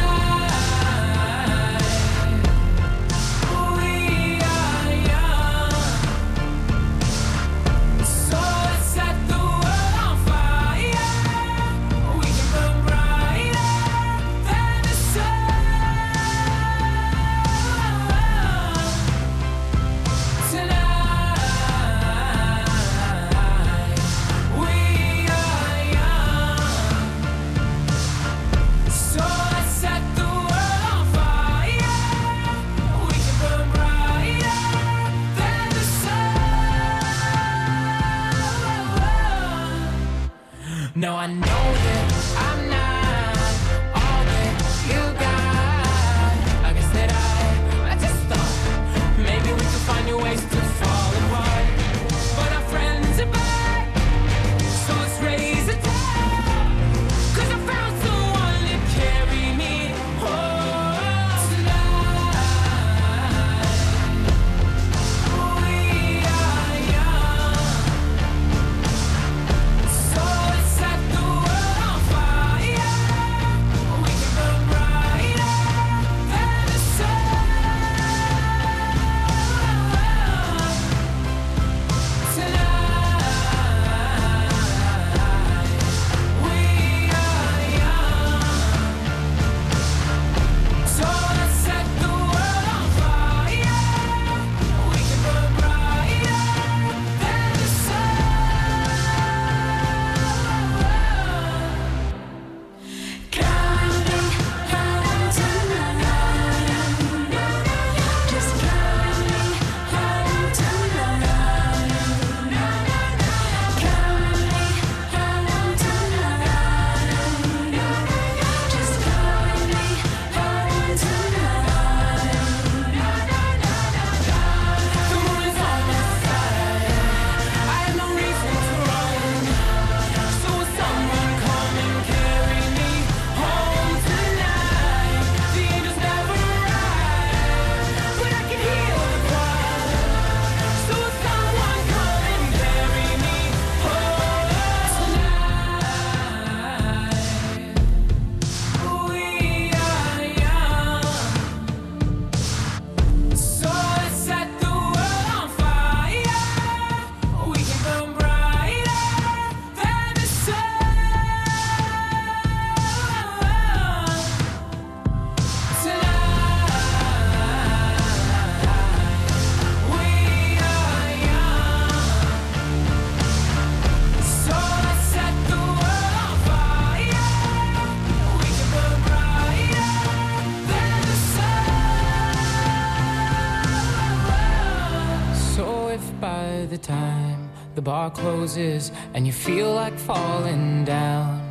And you feel like falling down,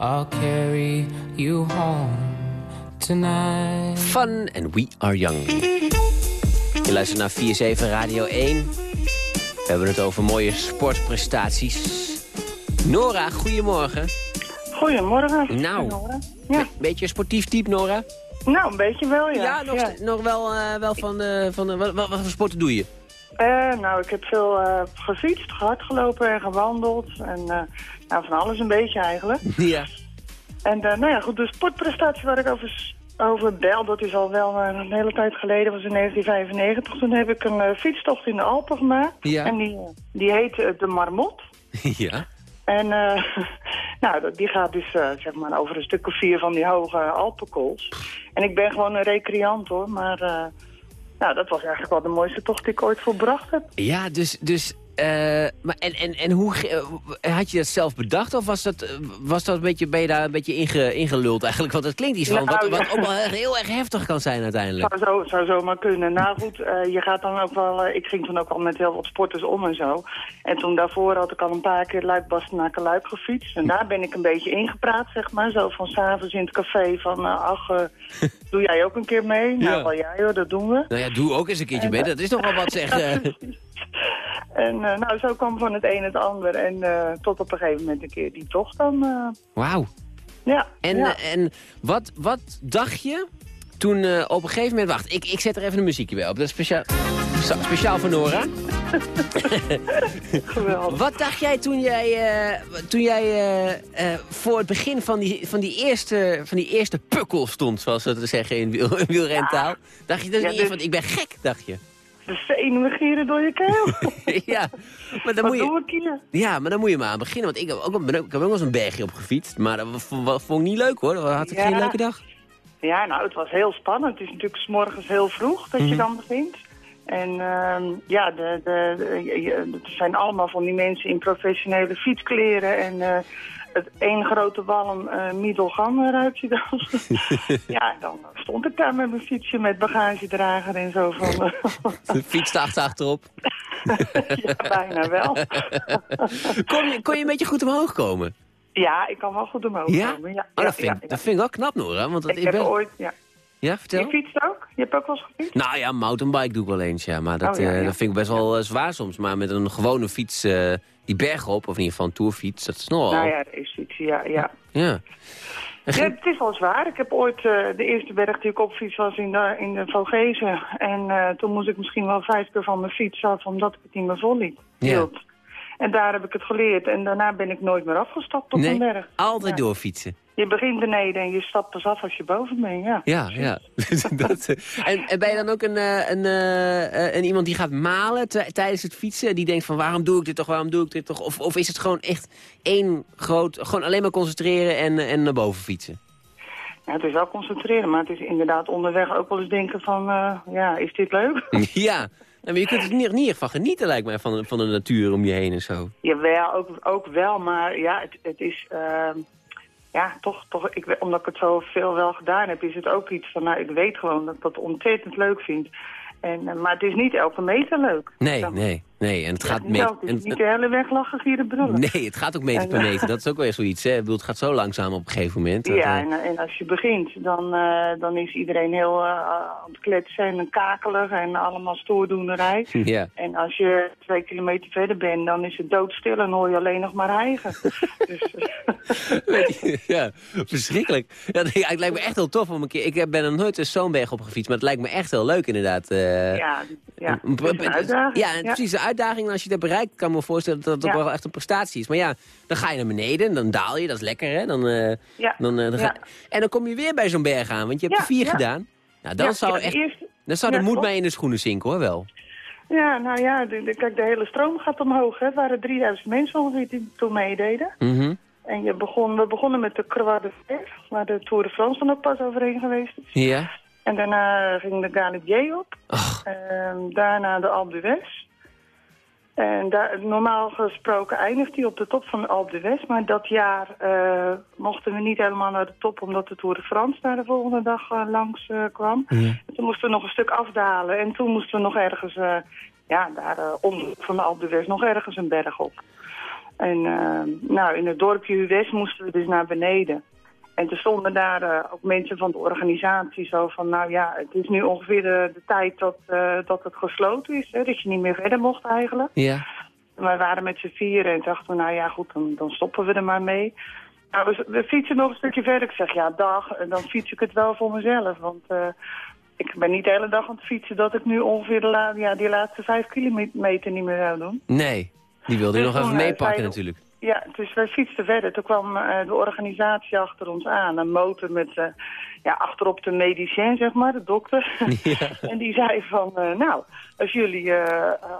I'll carry you home tonight. Fun and We Are Young. Je luistert naar 4-7 Radio 1. We hebben het over mooie sportprestaties. Nora, goedemorgen. Goedemorgen. Nou, Nora. be- beetje een sportief type, Nora? Nou, een beetje wel, ja. Ja, nog, nog wel, eh, wel van... eh, van eh, wat, wat, wat voor sporten doe je? Eh, nou, ik heb veel eh, gefietst, hardgelopen en gewandeld. En eh, nou, van alles een beetje eigenlijk. Ja. En nou ja, goed, de sportprestatie waar ik over, over bel, dat is al wel een hele tijd geleden, was in 1995. Toen heb ik een fietstocht in de Alpen gemaakt. Ja. En die, die heette eh, de Marmot. ja. En nou, die gaat dus zeg maar over een stuk of vier van die hoge Alpenkools. En ik ben gewoon een recreant hoor, maar nou, dat was eigenlijk wel de mooiste tocht die ik ooit volbracht heb. Ja, dus... dus maar en, en, en hoe eh, had je dat zelf bedacht of was dat, eh, was dat een beetje, ben je daar een beetje inge, ingeluld eigenlijk? Want het klinkt iets van wat, Nou, ja. wat ook wel heel erg heftig kan zijn uiteindelijk. Zou, zo, zou zomaar kunnen. Nou goed, eh, je gaat dan ook wel... eh, ik ging toen ook al met heel wat sporters om en zo. En toen daarvoor had ik al een paar keer Luik Bastenaken Luik gefietst. En daar ben ik een beetje ingepraat, zeg maar. Zo van s'avonds in het café van... eh, ach, eh, doe jij ook een keer mee? Nou, Ja. wel jij hoor, dat doen we. Nou ja, doe ook eens een keertje mee. Dat is toch wel wat zeg. En eh, nou, zo kwam van het een het ander. En eh, tot op een gegeven moment een keer die tocht dan. eh, Wauw. ja. En, ja. en wat, wat dacht je toen op een gegeven moment... Wacht, ik, ik zet er even een muziekje bij op. Dat is speciaal, spe- speciaal voor Nora. Geweldig. Wat dacht jij toen jij, toen jij voor het begin van die, van, die eerste, van die eerste pukkel stond, zoals we te zeggen in wiel, wielrentaal? Dacht je dat Ja, niet dus- van, ik ben gek, dacht je? De zenuwen gieren door je keel. ja, maar dan Wat moet je... Ja, maar dan moet je maar aan beginnen. Want ik heb ook, ik heb ook wel eens een bergje op gefietst. Maar dat vond, ik niet leuk hoor. Dat had ik Ja. geen leuke dag. Ja, nou, het was heel spannend. Het is natuurlijk 's morgens heel vroeg dat je Mhm. dan begint. En ehm, ja, de, de, het zijn allemaal van die mensen in professionele fietskleren. En eh, het één grote walm uh, middelgang ruikt je dan. ja, dan stond ik daar met mijn fietsje met bagagedrager en zo van... De fiets achter achterop. ja, bijna wel. kon, je, kon je een beetje goed omhoog komen? ja, ik kan wel goed omhoog Ja? komen. Ja, Oh, dat, vind, ja, ik- ja. dat vind ik wel knap, Nora. Want dat Ik is heb ooit... Ja. Ja, vertel. Je fietst ook? Je hebt ook wel eens gefietst? Nou ja, mountainbike doe ik wel eens, ja. Maar dat, Oh, ja, eh, ja. dat vind ik best wel eh, zwaar soms. Maar met een gewone fiets, eh, die berg op, of in ieder geval een tourfiets, dat is nogal... Nou ja, is iets, ja, ja. ja. Ja, het is wel zwaar. Ik heb ooit de eerste berg die ik opfiets was in de, in de Vogezen. En toen moest ik misschien wel vijf keer van mijn fiets af, omdat ik het niet meer vol liet. Ja. En daar heb ik het geleerd. En daarna ben ik nooit meer afgestapt op Nee, een berg. altijd Ja. doorfietsen. Je begint beneden en je stapt pas af als je boven bent, ja. Ja, ja. dat, eh, en, en ben je dan ook een, eh, een, eh, eh, een iemand die gaat malen tijdens het fietsen? Die denkt van waarom doe ik dit toch, waarom doe ik dit toch? Of, of is het gewoon echt één groot, gewoon alleen maar concentreren en, en naar boven fietsen? Ja, het is wel concentreren, maar het is inderdaad onderweg ook wel eens denken van, ja, is dit leuk? ja, maar je kunt er niet, echt van genieten lijkt mij van, van de natuur om je heen en zo. Jawel, ook, ook wel, maar ja, het, het is... ehm, ja, toch, toch ik, omdat ik het zo veel wel gedaan heb, is het ook iets van... Nou, ik weet gewoon dat ik dat ontzettend leuk vind. En, eh, maar het is niet elke meter leuk. Nee, nee, nee. En het gaat mee. het is en- niet de hele weg lachen, gieren, brullen. Nee, het gaat ook meter per eh, meter. Dat is ook weer zoiets. Hè? Ik bedoel, het gaat zo langzaam op een gegeven moment. dat, Ja, eh, en, en als je begint, dan, eh, dan is iedereen heel eh, aan het kletsen en kakelig en allemaal stoordoenerij. ja. En als je twee kilometer verder bent, dan is het doodstil en hoor je alleen nog maar hijgen. dus, je, ja, verschrikkelijk. Ja, nee, het lijkt me echt heel tof om een keer... Ik heb- ben er nooit eens zo'n berg op gefietst, maar het lijkt me echt heel leuk inderdaad. ja, ja, Een- een. Ja, precies. Uitdaging, als je dat bereikt, kan ik me voorstellen dat dat ook Ja. wel echt een prestatie is. Maar ja, dan ga je naar beneden, dan daal je, dat is lekker hè. Dan, eh, Ja. dan, eh, dan ga-. En dan kom je weer bij zo'n berg aan, want je hebt er vier gedaan. Nou, dan zou echt... Dan zou de moed mij in de schoenen zinken hoor wel. Ja, nou ja, de, de- kijk, de hele stroom gaat omhoog. Hè. Het waren 3000 mensen ongeveer die toen meededen. Mhm. En je begon, we begonnen met de Croix de Fer, waar de Tour de France dan ook pas overheen geweest is. Ja. En daarna ging de Galibier op. Ehm, daarna de Alpe d'Huez. En daar, normaal gesproken eindigt hij op de top van de Alpe d'Huez. Maar dat jaar eh, mochten we niet helemaal naar de top... omdat de Tour de France daar de volgende dag eh, langs eh, kwam. En toen moesten we nog een stuk afdalen. En toen moesten we nog ergens... ja, daar onder van de Alpe d'Huez nog ergens een berg op. En nou, in het dorpje Huwes moesten we dus naar beneden. En er stonden daar eh, ook mensen van de organisatie zo van... nou ja, het is nu ongeveer de, de tijd dat, eh, dat het gesloten is. Hè, dat je niet meer verder mocht eigenlijk. Ja. Wij waren met z'n vieren en dachten we, nou ja goed, dan, dan stoppen we er maar mee. Nou, we, we fietsen nog een stukje verder. Ik zeg, ja dag, en dan fiets ik het wel voor mezelf. Want eh, ik ben niet de hele dag aan het fietsen dat ik nu ongeveer de la ja, die laatste vijf kilometer niet meer zou doen. Nee, die wilde je Dus nog even toen, eh, meepakken natuurlijk. Ja, dus wij fietsten verder. Toen kwam eh, de organisatie achter ons aan. Een motor met eh, ja, achterop de medicijn, zeg maar, de dokter. en die zei van, eh, nou, als jullie,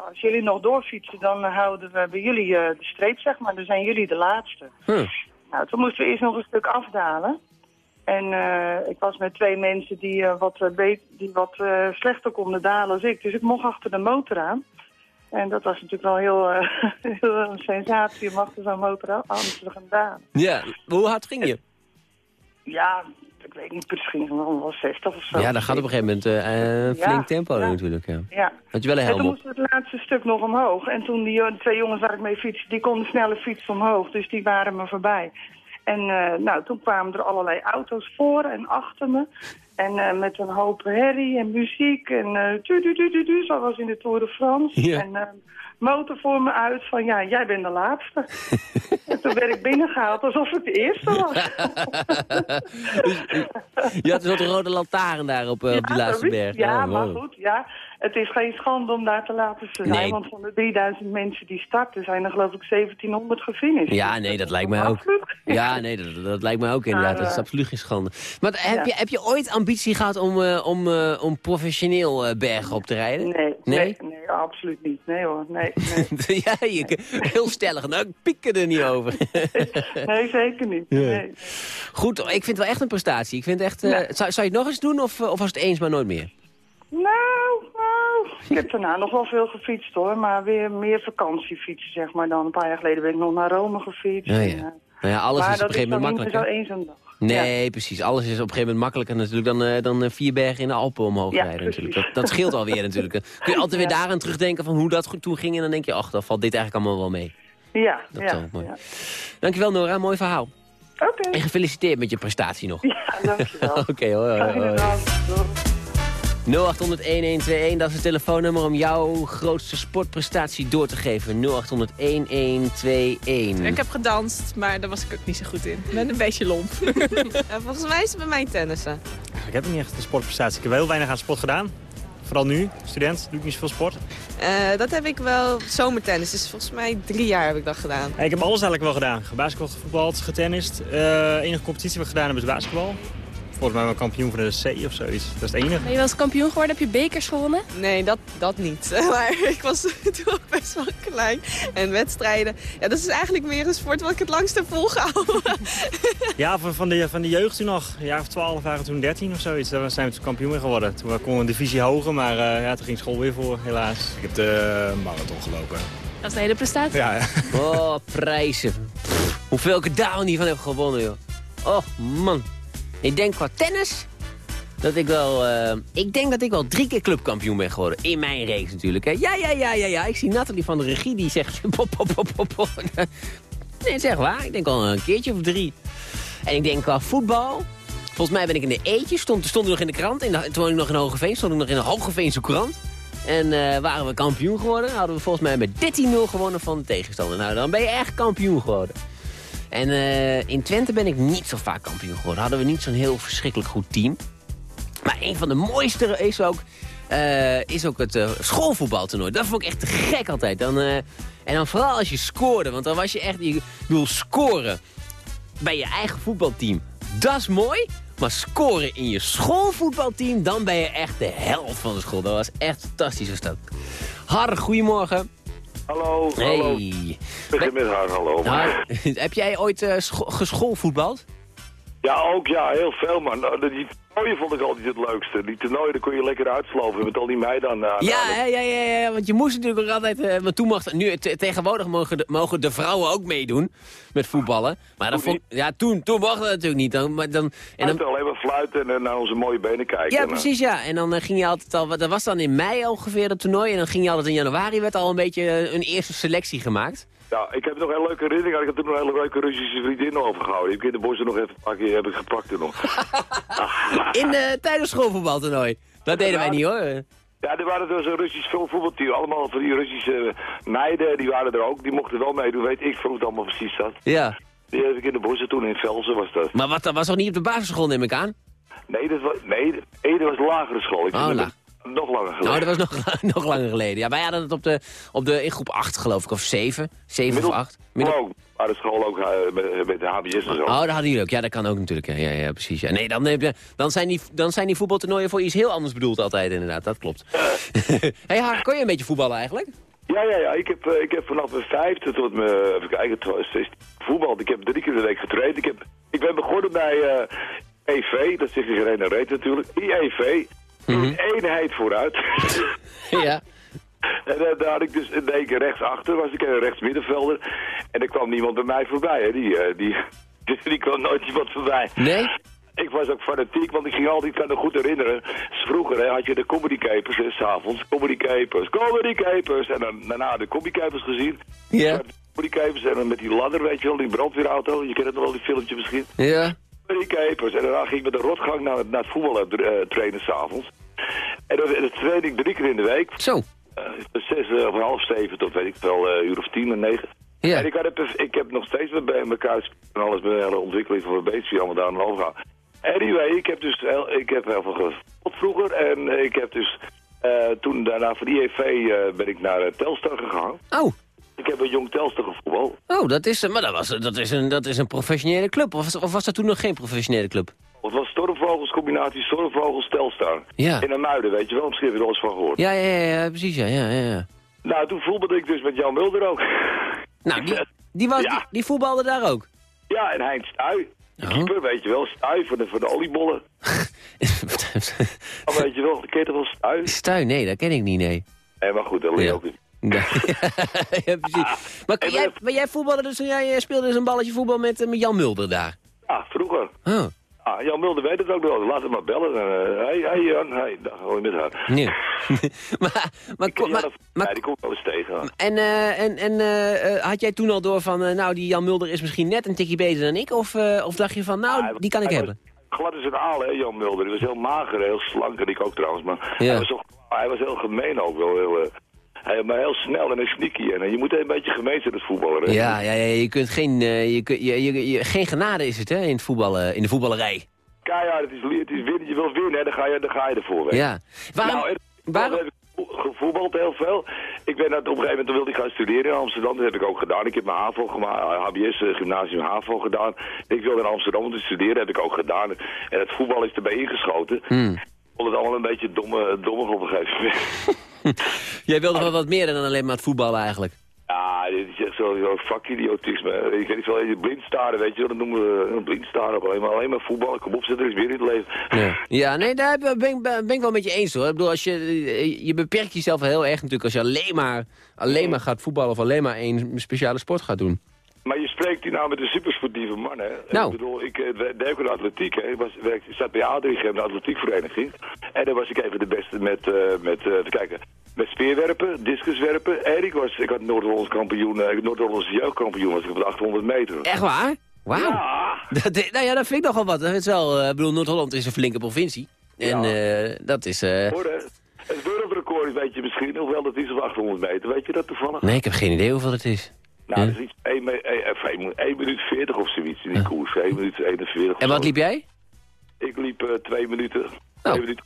als jullie nog doorfietsen... dan houden we bij jullie de streep, zeg maar. Dan zijn jullie de laatste. Nou, toen moesten we eerst nog een stuk afdalen. En ik was met twee mensen die, wat, die wat slechter konden dalen als ik. Dus ik mocht achter de motor aan. En dat was natuurlijk wel heel, eh, heel een sensatie om achter zo'n motor aan te gaan dalen. Ja, hoe hard ging je? Ja, ik weet niet, misschien wel wel 60 of zo. Ja, dat gaat op een gegeven moment eh, Ja, flink tempo ja. natuurlijk. Ja. Ja. Had je wel een En toen helm op? moesten we het laatste stuk nog omhoog. En toen die twee jongens waar ik mee fietste, die konden sneller fietsen omhoog. Dus die waren me voorbij. En eh, nou, toen kwamen er allerlei auto's voor en achter me. En eh, met een hoop herrie en muziek en eh tu tu tu tu tu, zoals in de Tour de France. Ja. En eh, motor voor me uit van, ja, jij bent de laatste. en toen werd ik binnengehaald alsof ik de eerste was. Je had een soort rode lantaarn daar op, eh, op die laatste berg. Ja, Oh, maar goed, ja. Het is geen schande om daar te laten zijn. Nee. Want van de 3000 mensen die starten zijn er geloof ik 1700 gefinished. Ja, nee, dat lijkt mij ook. Ja, nee, dat, dat lijkt mij ook inderdaad. Maar, Dat is eh, absoluut geen schande. Maar heb, ja. je, heb je ooit ambitie gehad om, eh, om, eh, om professioneel eh, bergen op te rijden? Nee, Nee? nee, nee, absoluut niet. Nee hoor, nee, nee. ja, je, heel stellig. Nou, ik pik er niet over. nee zeker niet. Ja. Nee. Goed, ik vind het wel echt een prestatie. Ik vind echt, eh, zou, zou je het nog eens doen of, of was het eens maar nooit meer? Nou, nou, ik heb daarna nog wel veel gefietst hoor. Maar weer meer vakantiefietsen zeg maar dan. Een paar jaar geleden ben ik nog naar Rome gefietst. Ja, ja. En, eh, Nou ja, alles maar is op een dat gegeven moment dan niet meer makkelijker. zo eens een dag. Nee, precies. Alles is op een gegeven moment makkelijker natuurlijk dan, eh, dan eh, vier bergen in de Alpen omhoog Ja, rijden. precies. Natuurlijk. Dat, dat scheelt alweer natuurlijk. Kun je altijd weer Ja. daaraan terugdenken van hoe dat goed toen ging. En dan denk je, ach, dan valt dit eigenlijk allemaal wel mee. Ja, Dat ja. is mooi. Dankjewel Nora, mooi verhaal. Oké. En gefeliciteerd met je prestatie nog. Ja, dankjewel. Oké, hoor. hoi. 0800-1121, dat is het telefoonnummer om jouw grootste sportprestatie door te geven. 0800-1121. Ik heb gedanst, maar daar was ik ook niet zo goed in. Ik ben een beetje lomp. Ja, volgens mij is het bij mij tennissen. Ik heb niet echt een sportprestatie. Ik heb heel weinig aan sport gedaan. Vooral nu, student, doe ik niet zoveel sport. Eh, dat heb ik wel zomertennis. Dus volgens mij drie jaar heb ik dat gedaan. Ik heb alles eigenlijk wel gedaan. Basketbal, gevoetbald, getennist. Eh enige competitie wat ik gedaan heb is basketbal. Volgens mij wel kampioen van de C of zoiets. Dat is het enige. Ben je wel eens kampioen geworden? Heb je bekers gewonnen? Nee, dat, dat niet. Maar ik was toen ook best wel klein. En wedstrijden, ja, dat is eigenlijk meer een sport wat ik het langst heb volgehouden. Ja, van, van, de, van de jeugd toen nog. Een jaar of 12 waren toen 13 of zoiets. Daar zijn we toen kampioen mee geworden. Toen konden we een divisie hoger, maar eh, ja, toen ging school weer voor, helaas. Ik heb de marathon gelopen. Dat is de hele prestatie. Ja, ja. Oh, prijzen. Pff, hoeveel ik er daar al niet van heb gewonnen, joh. Oh, man. Ik denk qua tennis... Dat ik wel... eh, ik denk dat ik wel drie keer clubkampioen ben geworden. In mijn race natuurlijk. Hè. Ja, ja, ja, ja, ja. Ik zie Nathalie van de regie die zegt... Pop, pop, pop, pop. Nee, zeg waar. Ik denk al een keertje of drie. En ik denk qua voetbal... Volgens mij ben ik in de eetjes. Stond, stond ik nog in de krant. In toen ik nog in Hogeveen. Stond ik nog in de Hogeveense krant. En eh, waren we kampioen geworden. Hadden we volgens mij met 13-0 gewonnen van de tegenstander. Nou, dan ben je echt kampioen geworden. En eh, in Twente ben ik niet zo vaak kampioen geworden. Hadden we niet zo'n heel verschrikkelijk goed team. Maar een van de mooiste is ook, eh, is ook het eh, schoolvoetbaltoernooi. Dat vond ik echt gek altijd. Dan, en dan vooral als je scoorde. Want dan was je echt... Ik bedoel, scoren bij je eigen voetbalteam. Dat is mooi. Maar scoren in je schoolvoetbalteam... dan ben je echt de helft van de school. Dat was echt fantastisch. Was dat. Har, goedemorgen. Hallo, hallo. Hey. Ik begin met haar, hallo. Har, heb jij ooit eh, scho geschoolvoetbald? Ja, ook ja, heel veel, man. Nou, Die toernooien vond ik altijd het leukste. Die toernooien, daar kon je lekker uitsloven met al die meiden aan. aan- Ja, hè, ja, ja, ja, want je moest natuurlijk ook altijd... eh, want toen mocht, nu, te- tegenwoordig mogen de, mogen de vrouwen ook meedoen met voetballen. Maar dat vond, ja, toen, toen mocht dat natuurlijk niet. Dan, maar dan, en dan, alleen maar fluiten en eh, naar onze mooie benen kijken. ja, precies, ja. En dan eh, ging je altijd al... Dat was dan in mei ongeveer, dat toernooi. En dan ging je altijd in januari, werd al een beetje een eerste selectie gemaakt. Ja, ik heb nog een leuke herinnering. Ik heb toen nog een hele leuke Russische vriendin overgehouden. Ik heb in de bossen nog even een paar keer heb ik gepakt toen nog. In uh, tijdens schoolvoetbaltoernooi. Dat deden wij niet hoor. Ja, er waren dus een Russisch voetbalteam. Allemaal van die Russische meiden, die waren er ook. Die mochten wel meedoen, weet ik veel hoe het allemaal precies zat. Ja. Die heb ik in de bossen toen in Velsen was dat. Maar wat, dat was toch niet op de basisschool neem ik aan? Nee, dat was, nee, nee, dat was lagere school. Ik oh, laag. Nog langer geleden. Nou, dat was nog, nog langer geleden. Ja, wij hadden het op de, op de in groep 8 geloof ik, of 7. 7 of 8. Middel... Ook, maar de school ook uh, met, met de HBS en zo. Oh, dat hadden jullie ook. Ja, dat kan ook natuurlijk. Ja, ja, ja precies. Ja. Nee, dan, je, dan, zijn die, dan zijn die voetbaltoernooien voor iets heel anders bedoeld altijd inderdaad. Dat klopt. hey, Haar, kon je een beetje voetballen eigenlijk? Ja, ja, ja. Ik heb, uh, ik heb vanaf mijn vijfde tot mijn even kijken, voetbal. Ik heb drie keer de week getraind. Ik, heb, ik ben begonnen bij uh, EV, dat zegt iedereen een reet natuurlijk. IEV. Mm -hmm. eenheid vooruit. ja. En uh, daar had ik dus in één keer rechtsachter, was ik een rechtsmiddenvelder. En er kwam niemand bij mij voorbij. Hè. Die, uh, die, die, die kwam nooit iemand voorbij. Nee? Ik was ook fanatiek, want ik ging altijd, ik kan me goed herinneren. Vroeger hè, had je de comedy capers, s'avonds. Comedy capers, comedy capers. En dan, daarna de comedy capers gezien. Ja. Comedy capers en dan met die ladder, weet je wel, die brandweerauto. Je kent het nog wel, die filmpje misschien. Ja. Capers. En daarna ging ik met een rotgang naar, naar het voetbal uh, trainen s'avonds. En dat trainde ik drie keer in de week. Zo. Uh, zes uh, of half zeven tot weet ik wel, uh, uur of tien en negen. Ja. En ik, had, ik heb nog steeds bij elkaar en alles met de hele ontwikkeling van mijn beestje allemaal daar aan overgaan. Anyway, ik heb dus heel, ik heb heel veel gespeeld vroeger en ik heb dus toen daarna van IEV ben ik naar Telstar gegaan. Oh. Ik heb een jong Telstar gevoetbal. Oh, dat is, maar dat, was, dat, is een, dat is een professionele club. Of was, of was dat toen nog geen professionele club? Het was Stormvogels combinatie Stormvogels Telstar. Ja. In de Muiden, weet je wel, misschien heb je er eens van gehoord. Ja, ja, ja, ja precies, ja, ja, ja. Nou, toen voetbalde ik dus met Jan Mulder ook. Nou, die, die, was, Ja. die, die voetbalde daar ook. Ja, en Heinz Stuy. De Oh. keeper, weet je wel, Stuy voor de, voor de oliebollen. Oh, weet je wel, ken je toch wel Stuy? Stuy, nee, dat ken ik niet, nee. Nee, maar goed, dat leer je Ja. ook niet. ja, precies. Maar, jij, maar jij voetbalde dus, jij eh, speelde dus een balletje voetbal met, eh, met Jan Mulder daar. Ja, vroeger. Oh. Ah, Jan Mulder weet het ook wel. Laat hem maar bellen. Hé, hey, hey, Jan. Hey, dag, hoi met haar. Nee. maar, maar, maar, maar- nee, die komt wel eens tegen. en, eh, en, en eh, eh, had jij toen al door van, eh, nou, die Jan Mulder is misschien net een tikje beter dan ik? Of, eh, of dacht je van, nou, die kan ik hebben? was Glad is een aal, hè, Jan Mulder. Hij was heel mager, heel slank. En ik ook trouwens. Maar Ja. hij, was ook, hij was heel gemeen ook wel. Heel, eh, hij, maar heel snel en heel sneaky. En eh, je moet een beetje gemeen zijn als voetballer. hè. Ja, ja, ja, je kunt geen, eh, je, kun- je, je, je- geen genade is het, hè, in, het voetballen, in de voetballerij. Keihard, het is, het is winnen. Je wil winnen, hè, dan, ga je, dan ga je ervoor. Je. Ja. Waarom, Nou, en- waarom, gevoetbald heel veel. Ik ben op een gegeven moment wilde ik gaan studeren in Amsterdam. Dat heb ik ook gedaan. Ik heb mijn HAVO gemaakt, HBS, eh, gymnasium HAVO gedaan. Ik wilde in Amsterdam te studeren, heb ik ook gedaan. En het voetbal is erbij ingeschoten. Hmm. Ik vond het allemaal een beetje domme, dommig op een gegeven moment. jij wilde wel wat meer dan alleen maar het voetballen eigenlijk. Ja, dit is echt zo, zo vakidiotisme. Ik weet niet veel, je blind staren, weet je wel. Dat noemen we eh, blind staren. Alleen maar, alleen maar voetballen. Kom op, zit er eens weer in het leven. Ja, ja nee, daar ben ik, ben ik wel met je eens hoor. Ik bedoel, als je, je beperkt jezelf wel heel erg natuurlijk als je alleen maar, alleen maar gaat voetballen of alleen maar één speciale sport gaat doen. Maar je spreekt hier nou met een supersportieve man, hè? Nou. Ik bedoel, ik eh, aan de atletiek, hè? Ik, was, werk, ik zat bij Adrichem, de atletiekvereniging. En daar was ik even de beste met, eh, met eh, even kijken, met speerwerpen, discuswerpen. En ik, was, ik had Noord-Hollands kampioen, eh, Noord-Hollands jeugdkampioen was ik op de 800 meter. Echt waar? Wauw. Ja. Dat, nou ja, dat vind ik nogal wat. Dat is wel, eh, ik bedoel, Noord-Holland is een flinke provincie. En eh, dat is... eh, Hoor? Het wereldrecord weet je misschien, hoewel dat is op 800 meter. Weet je dat toevallig? Nee, ik heb geen idee hoeveel het is. Nou, Ja. dat is iets 1, me- eh, eh, 1, 1 minuut 40 of zoiets in die koers. 1 minuut 41 of En wat liep jij? Ik liep eh 2 minuten. Twee minuten.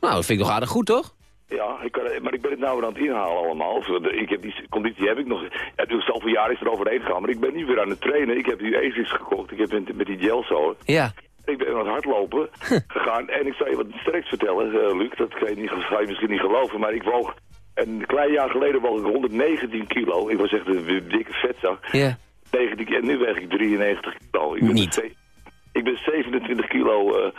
Nou, dat vind ik nog aardig goed, toch? Ja, ik kan, maar ik ben het nou weer aan het inhalen allemaal. De- Ik heb die conditie heb ik nog. Ja, dus zoveel jaar is er overheen gegaan. Maar ik ben nu weer aan het trainen. Ik heb die ASICS gekocht. Ik heb met, met die gel zo. Ja. Ik ben aan het hardlopen gegaan. En ik zal je wat sterks vertellen, eh, Luc. Dat ga je, niet, ga je misschien niet geloven. Maar ik woog... Een klein jaar geleden woog ik 119 kilo. Ik was echt een dikke vetzak. Ja. 19, en nu weeg ik 93 kilo. Ik ben Niet. Ik ben 27 kilo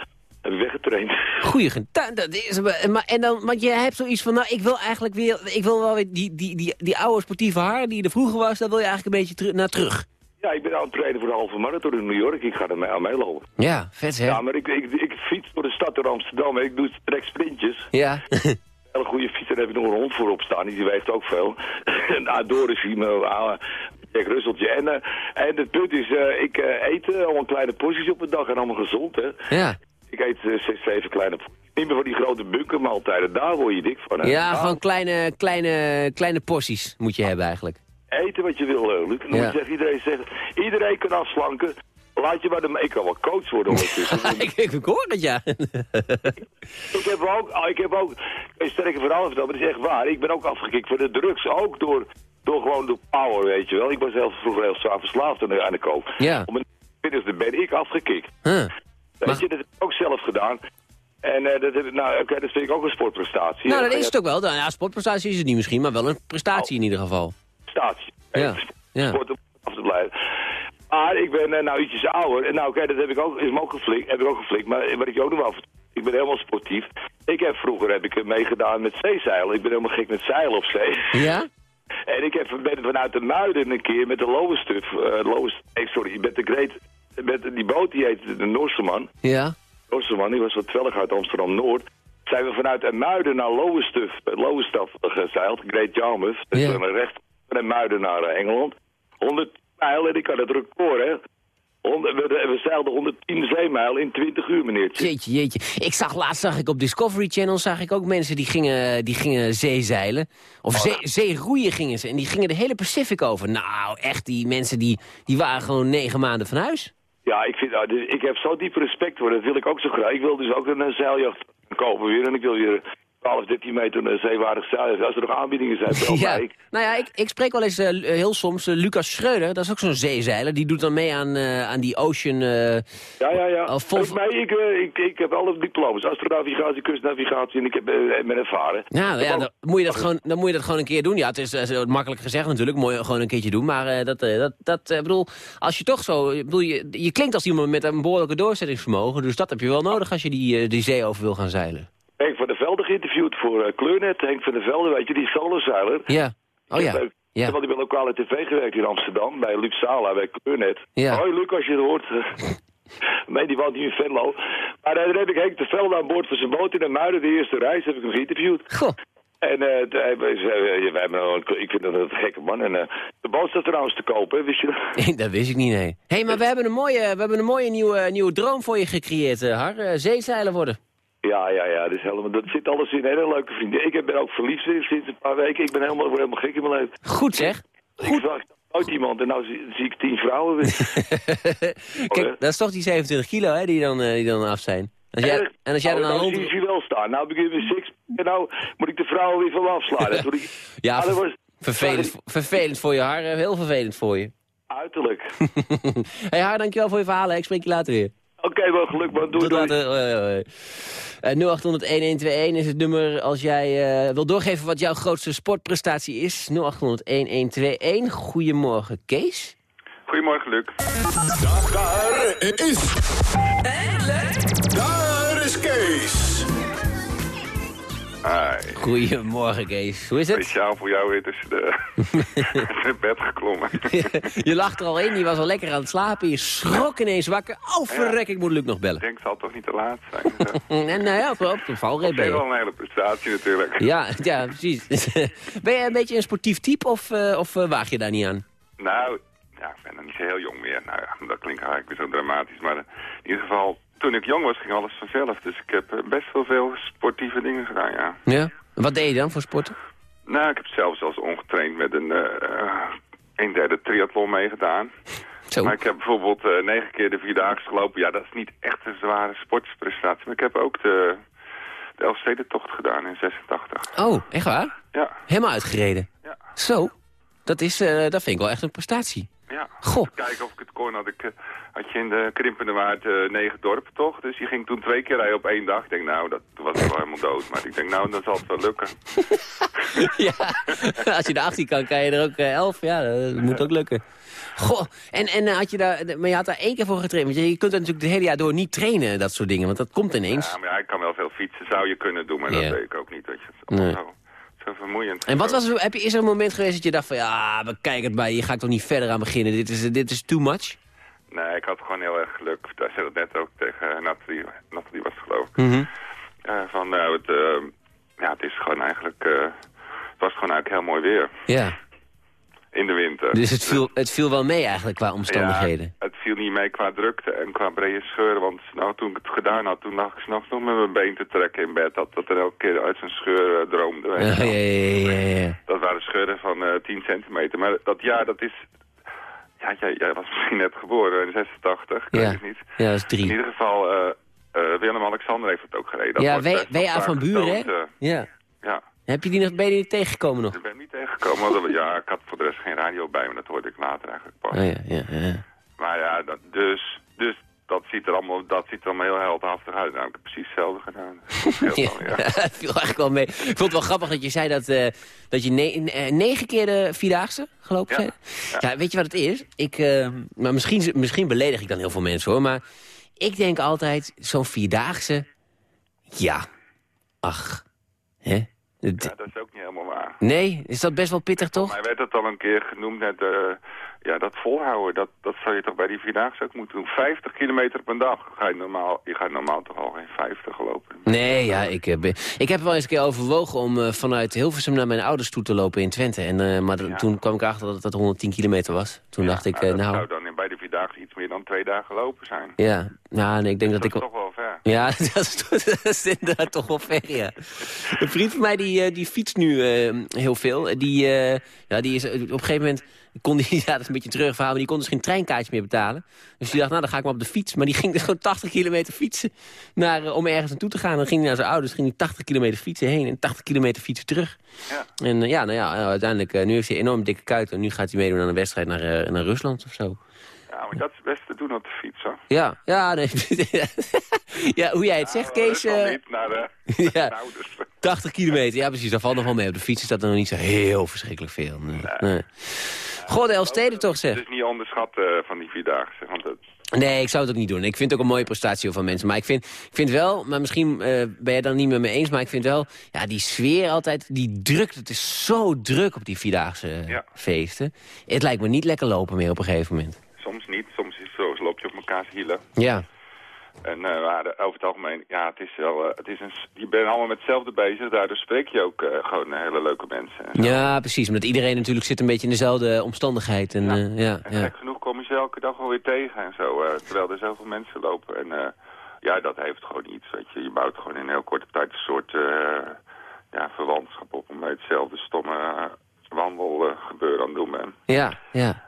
ik weggetraind. Goeie dat is... Maar, en dan, want je hebt zoiets van, nou, ik wil eigenlijk weer... Ik wil wel weer die, die, die, die oude sportieve haar die er vroeger was, daar wil je eigenlijk een beetje naar terug. Ja, ik ben aan het trainen voor de halve marathon in New York. Ik ga er mee aan meelopen. Ja, vet hè? Ja, maar ik, ik, ik fiets door de stad door Amsterdam. en Ik doe trek sprintjes. Ja. Een hele goede fiets. Daar heb ik nog een hond voor op staan. Die weegt ook veel. en Doris, die me oude Jack Russeltje. En, eh, en het punt is, eh, ik eh, eet allemaal kleine porties op een dag en allemaal gezond, hè. Ja. Ik eet zes, zeven kleine Niet meer van die grote bunkermaaltijden, daar word je dik van. Hè. Ja, gewoon kleine, kleine, kleine porties moet je hebben eigenlijk. Eten wat je wil, Luc. Dan Ja. moet je zeggen, iedereen zegt, iedereen kan afslanken. Laat je maar de... Ik kan wel coach worden ondertussen. ik, ik hoor het, ja. Ik heb ook, ah, ik heb ook een sterke verhaal verteld, maar dat is echt waar. Ik ben ook afgekikt voor de drugs, ook door, door gewoon de power, weet je wel. Ik was heel, vroeger heel zwaar verslaafd aan de, aan de kook. Ja. Om een ben ik afgekikt. Huh. Weet je, dat heb ik ook zelf gedaan. En eh, dat, nou, dat vind ik ook een sportprestatie. Nou, dat is het ook wel. Nou, Ja, sportprestatie is het niet misschien, maar wel een prestatie in ieder geval. Prestatie. Ja. ja. Sport om af te blijven. Maar ik ben eh, nou ietsjes ouder. En nou, oké, dat heb ik ook, is me ook geflikt, heb ik ook geflikt. Maar wat ik je ook nog wel ik ben helemaal sportief. Ik heb vroeger heb ik eh, meegedaan met zeezeilen. Ik ben helemaal gek met zeilen op zee. Ja? En ik heb, ben vanuit de Muiden een keer met de Lowenstuf, eh Lowenst- nee, sorry, met de Great, met die boot die heette de Noorseman. Ja? Noorseman, die was wat twellig uit Amsterdam-Noord. Zijn we vanuit de Muiden naar Lowenstuf, Lowenstaf gezeild, Great Yarmouth. Dus Ja. recht van Muiden naar eh, Engeland. 100 mijl en ik had het record, hè. We, we zeilden 110 zeemijl in 20 uur, meneertje. Jeetje, jeetje. Ik zag laatst zag ik op Discovery Channel zag ik ook mensen die gingen, die gingen zeezeilen. Of Oh, zee, zeeroeien gingen ze. En die gingen de hele Pacific over. Nou, echt, die mensen die, die waren gewoon negen maanden van huis. Ja, ik, vind, nou, dus ik heb zo diep respect voor. Dat wil ik ook zo graag. Ik wil dus ook een zeiljacht kopen weer. En ik wil weer 12, 13 meter een zeewaardig zeiljacht. Als er nog aanbiedingen zijn, bel Ja. Ik- Nou ja, ik, ik spreek wel eens eh, heel soms eh, Lucas Schreuder. Dat is ook zo'n zeezeiler. Die doet dan mee aan, eh, aan die Ocean... Ja, ja, ja. Vol- Ik, mij, ik, ik, ik heb alle diploma's. Astronavigatie, kustnavigatie en ik heb, ben ervaren. Nou ja, dan moet, je dat gewoon, dan moet je dat gewoon een keer doen. Ja, het is eh, makkelijk gezegd natuurlijk. Mooi gewoon een keertje doen. Maar dat, dat, dat bedoel, als je toch zo... Bedoel, je, je klinkt als iemand met een behoorlijke doorzettingsvermogen. Dus dat heb je wel nodig als je die, die zee over wil gaan zeilen. Henk van der Velde geïnterviewd voor eh, Kleurnet. Henk van der Velde, weet je, die solozeiler. Ja. Oh Ik ja. Ja. Ik heb al bij lokale tv gewerkt in Amsterdam, bij Luc Sala, bij Kleurnet. Ja. Hoi Luc, als je het hoort. nee, die woont hier in Venlo. Maar eh, daar heb ik Henk de Velde aan boord van zijn boot in de Muiden. De eerste reis heb ik hem geïnterviewd. Goh. En zei, eh, wij hebben ik vind dat een gekke man. En de boot staat trouwens te kopen, wist je dat? dat wist ik niet, nee. Hé, hey, maar we hebben een mooie, we hebben een mooie nieuwe, nieuwe droom voor je gecreëerd, Har. Zeezeiler worden. Ja, ja, ja, dat, is helemaal, dat zit alles in. Hele leuke vrienden. Ik ben ook verliefd sinds een paar weken. Ik ben helemaal, helemaal gek in mijn leven. Goed zeg. Ik zag nooit iemand en nou zie, zie ik tien vrouwen weer. Kijk, dat is toch die 27 kilo hè, die, dan, eh, die dan af zijn. Als jij, en als jij nou, dan aan nou Londen... zie je wel staan. Nou begin ik weer six en nou moet ik de vrouwen weer van me afslaan. Ik, Ja, Ah, dat was vervelend, vervelend voor je, eh, Heel vervelend voor je. uiterlijk. hey, Har, dankjewel voor je verhalen. Ik spreek je later weer. Oké, wel geluk man. Doei, Tot doei. later. 0800-1121 is het nummer als jij eh, wil doorgeven wat jouw grootste sportprestatie is. 0800-1121. Goedemorgen, Kees. Goedemorgen, Luc. Daar is... Daar is Kees. Hi. Goedemorgen, Kees. Hoe is het? Speciaal voor jou weer tussen de, het bed geklommen. je lacht er al in, je was al lekker aan het slapen. Je schrok ineens wakker. Oh, verrek, ik moet Luc nog bellen. Ik denk, het zal toch niet te laat zijn. Zo. En nou ja, op, op de valreep Dat ben je. wel een hele prestatie natuurlijk. Ja, ja, precies. ben je een beetje een sportief type of, eh, of eh, waag je daar niet aan? Nou, ja, ik ben nog niet zo heel jong meer. Nou ja, dat klinkt eigenlijk weer zo dramatisch. Maar in ieder geval, toen ik jong was, ging alles vanzelf. Dus ik heb eh, best wel veel sportieve dingen gedaan, ja. Ja? Wat deed je dan voor sporten? Nou, ik heb zelfs als ongetraind met een, eh, een derde triathlon meegedaan. Zo. Maar ik heb bijvoorbeeld eh, negen keer de Vierdaagse gelopen. Ja, dat is niet echt een zware sportprestatie. Maar ik heb ook de, de Elfstedentocht gedaan in 86. Oh, echt waar? Ja. Helemaal uitgereden? Ja. Zo? Dat, is, dat vind ik wel echt een prestatie. Ja. Goh. Kijken of ik het kon. Had, ik, eh, had je in de Krimpende Waard eh, negen dorpen, toch? Dus die ging toen twee keer rijden op één dag. Ik denk, nou, dat was wel helemaal dood. Maar ik denk, nou, dat zal het wel lukken. ja, als je er 18 kan, kan je er ook eh, 11. Ja, dat moet ook lukken. Goh, en, en eh, had je daar, maar je had daar één keer voor getraind. Want je, je kunt er natuurlijk het hele jaar door niet trainen, dat soort dingen. Want dat komt ineens. Ja, maar ja, ik kan wel veel fietsen, zou je kunnen doen. Maar Ja. dat weet ik ook niet. Weet je. Het Nee. Zo, vermoeiend. En wat was er, heb je, is er een moment geweest dat je dacht van... Ja, bekijk het bij, hier ga ik toch niet verder aan beginnen. Dit is, dit is too much? Nee, ik had gewoon heel erg geluk. Daar zei dat net ook tegen Nathalie. Nathalie was het geloof ik. Mhm. Eh, van, nou, het, eh, ja, het is gewoon eigenlijk... eh, het was gewoon eigenlijk heel mooi weer. Ja. In de winter. Dus het viel, het viel wel mee eigenlijk qua omstandigheden. Ja, het viel niet mee qua drukte en qua brede scheuren. Want nou, toen ik het gedaan had, toen lag ik s'nachts nog met mijn been te trekken in bed. Dat, dat er elke keer uit zijn scheur eh, droomde. je Ja, ja, ja, ja, ja. Dat waren scheuren van eh 10 centimeter. Maar dat jaar, dat is... Ja, jij, jij was misschien net geboren in 86, ik weet Ja. het niet. Ja, dat is In drie. ieder geval, eh, Willem-Alexander heeft het ook gereden. Dat Ja, WA zwaar van Buren, hè? Ja. ja. Heb je die nog, ben je die tegengekomen nog? Ik ben niet tegengekomen. ja, ik had voor de rest geen radio bij me. Dat hoorde ik later eigenlijk pas. Oh, ja, ja, ja. Maar ja, dat, dus, dus dat ziet er allemaal, dat ziet er allemaal heel heldhaftig uit. Nou, ik heb precies hetzelfde gedaan. Ja, het viel eigenlijk wel mee. Ik vond het wel grappig dat je zei dat, eh, dat je ne- eh, negen keer de Vierdaagse gelopen Ja. bent. Ja. weet je wat het is? Ik, eh, maar misschien, misschien beledig ik dan heel veel mensen hoor, maar ik denk altijd, zo'n Vierdaagse, ja, ach, hè? Ja, dat is ook niet helemaal waar. Nee, is dat best wel pittig toch? Mij werd het al een keer genoemd, net, eh, ja, dat volhouden, dat, dat zou je toch bij die Vierdaagse ook moeten doen. 50 kilometer per dag. Ga je, normaal, je gaat normaal toch al geen 50 lopen. Nee, ja, ik, eh, ben- ik heb wel eens een keer overwogen om eh, vanuit Hilversum naar mijn ouders toe te lopen in Twente. En, eh, maar toen kwam ik achter dat dat 110 kilometer was. Toen dacht ik, eh, dat nou, zou dan in- bij de Vierdaagse iets meer dan twee dagen lopen zijn. ja, nou, nee, ik denk dat, Dat ik... is toch wel Ja, dat is, dat is inderdaad toch wel ver, ja. Een vriend van mij die, eh, die fietst nu eh, heel veel. Die, eh, ja, die is eh, op een gegeven moment... Kon die, ja, dat is een beetje terug verhaal, maar die kon dus geen treinkaartje meer betalen. Dus die dacht, nou, dan ga ik maar op de fiets. Maar die ging dus gewoon 80 kilometer fietsen naar, om ergens naartoe te gaan. Dan ging hij naar zijn ouders, ging hij 80 kilometer fietsen heen en 80 kilometer fietsen terug. Ja. En ja, nou ja, uiteindelijk, nu heeft hij een enorm dikke kuit. En nu gaat hij meedoen aan een wedstrijd naar, naar Rusland of zo. Ja, maar dat is het beste te doen op de fiets, hoor. Ja, ja, nee. ja, hoe jij het zegt, Kees. Rusland eh, niet naar de, ja, naar de ouders. 80 kilometer, ja precies, dat valt nog wel mee. Op de fiets is dat nog niet zo heel verschrikkelijk veel. Nee. nee. God, de Elfsteden toch, zeg. Het is niet onderschatten van die Vierdaagse. Want het, Nee, ik zou het ook niet doen. Ik vind het ook een mooie prestatie van mensen. Maar ik vind, ik vind wel, maar misschien eh, ben je dan niet met me eens... maar ik vind wel, ja, die sfeer altijd, die druk... het is zo druk op die Vierdaagse eh, feesten. Het lijkt me niet lekker lopen meer op een gegeven moment. Soms niet, soms is het zo, loop je op elkaars hielen. Ja, En eh, over het algemeen, ja, het is wel, eh, het is een, je bent allemaal met hetzelfde bezig, daardoor spreek je ook eh, gewoon hele leuke mensen. ja precies. Omdat iedereen natuurlijk zit een beetje in dezelfde omstandigheid. En, ja. ja, En ja. gek genoeg kom je ze elke dag wel weer tegen en zo, terwijl er zoveel mensen lopen. En ja, dat heeft gewoon iets, weet je. Je bouwt gewoon in een heel korte tijd een soort ja, verwantschap op om bij hetzelfde stomme uh, wandelgebeuren aan het doen bent. Ja, ja.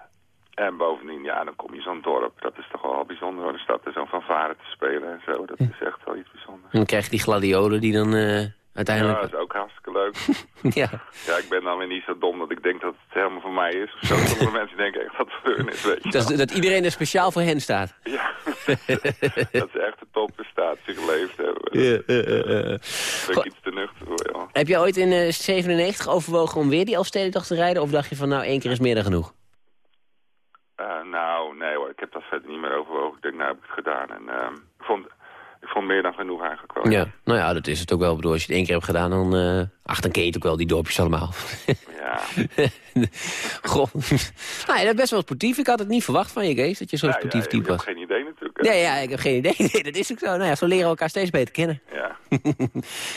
En bovendien, ja, dan kom je zo'n dorp. Dat is toch wel bijzonder hoor. Dan staat er zo'n fanfare te spelen en zo. Dat is echt wel iets bijzonders. En dan krijg je die gladiolen die dan eh, Ja, uiteindelijk... dat is ook hartstikke leuk. Ja. Ja, ik ben dan weer niet zo dom dat ik denk dat het helemaal voor mij is. Of zo. Sommige mensen denken echt dat het hun is, weet je. Dat, dat iedereen er speciaal voor hen staat. Ja, dat ze echt de topprestatie geleefd hebben. Ja, eh, eh, eh. Daar ben ik iets te nuchter voor, ja. Heb je ooit in eh 97 overwogen om weer die Elfstedentocht te rijden? Of dacht je van nou, één keer is meer dan genoeg? Eh, nou, nee hoor, ik heb dat verder niet meer overwogen. Ik denk, nou heb ik het gedaan. En ehm, ik, vond, ik vond meer dan genoeg eigenlijk wel. Ja, nou ja, dat is het ook wel. Ik bedoel, als je het één keer hebt gedaan, dan... eh ach, dan ken je het ook wel, die dorpjes allemaal. Ja. Goh. nou ja, dat is best wel sportief. Ik had het niet verwacht van je, Kees, dat je zo'n Ja, sportief ja, type Ik heb was. geen idee natuurlijk. hè. Nee, ja, ik heb geen idee. Nee, dat is ook zo. Nou ja, zo leren we elkaar steeds beter kennen. Ja.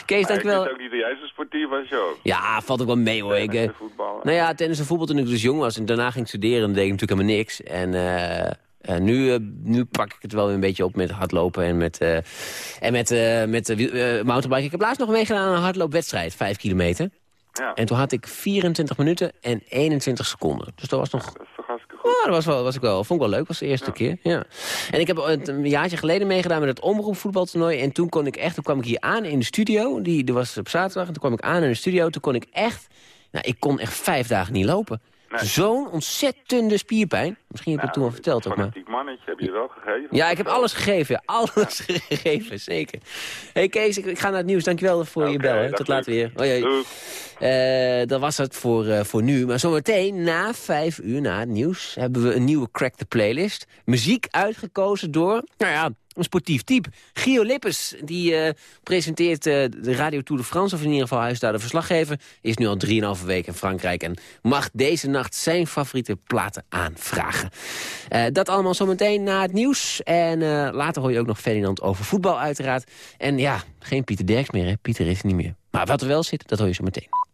Kees, dankjewel. Ik wist ook niet dat jij zo sportief was, joh. Ja, valt ook wel mee hoor. Ik, eh, voetballen. nou ja, tennis en voetbal toen ik dus jong was en daarna ging ik studeren, deed ik natuurlijk helemaal niks. En eh, eh, nu, nu pak ik het wel weer een beetje op met hardlopen en met, eh en met, met mountainbiken. Ik heb laatst nog meegedaan aan een hardloopwedstrijd, 5 kilometer. Ja. En toen had ik 24 minuten en 21 seconden. Dus dat was nog... Dat is toch Ja, dat was, wel, was ik wel, vond ik wel leuk, was de eerste keer. Ja. En ik heb een jaartje geleden meegedaan met het omroepvoetbaltoernooi. En toen kon ik echt, toen kwam ik hier aan in de studio. Die, die was op zaterdag. En toen kwam ik aan in de studio. Toen kon ik echt, nou, ik kon echt vijf dagen niet lopen. Zo'n ontzettende spierpijn. Misschien heb je het toen al verteld ook maar. Fanatiek mannetje heb je wel gegeven. Ja, ik heb alles gegeven. ja. Alles gegeven, zeker. hey Kees, ik, ik ga naar het nieuws. Dankjewel voor je bel. hè. Tot later weer. Hoi. Eh, dat was het voor, eh, voor nu. Maar zometeen, na vijf uur na het nieuws... hebben we een nieuwe Crack the Playlist. Muziek uitgekozen door, nou ja, een sportief type. Gio Lippes, die eh, presenteert eh, de Radio Tour de France... of in ieder geval hij is daar de verslaggever. Is nu al 3,5 weken in Frankrijk... en mag deze nacht zijn favoriete platen aanvragen. Eh, dat allemaal zometeen na het nieuws. En later hoor je ook nog Ferdinand over voetbal uiteraard. En ja, geen Pieter Derks meer, hè. Pieter is niet meer. Maar wat er wel zit, dat hoor je zo meteen.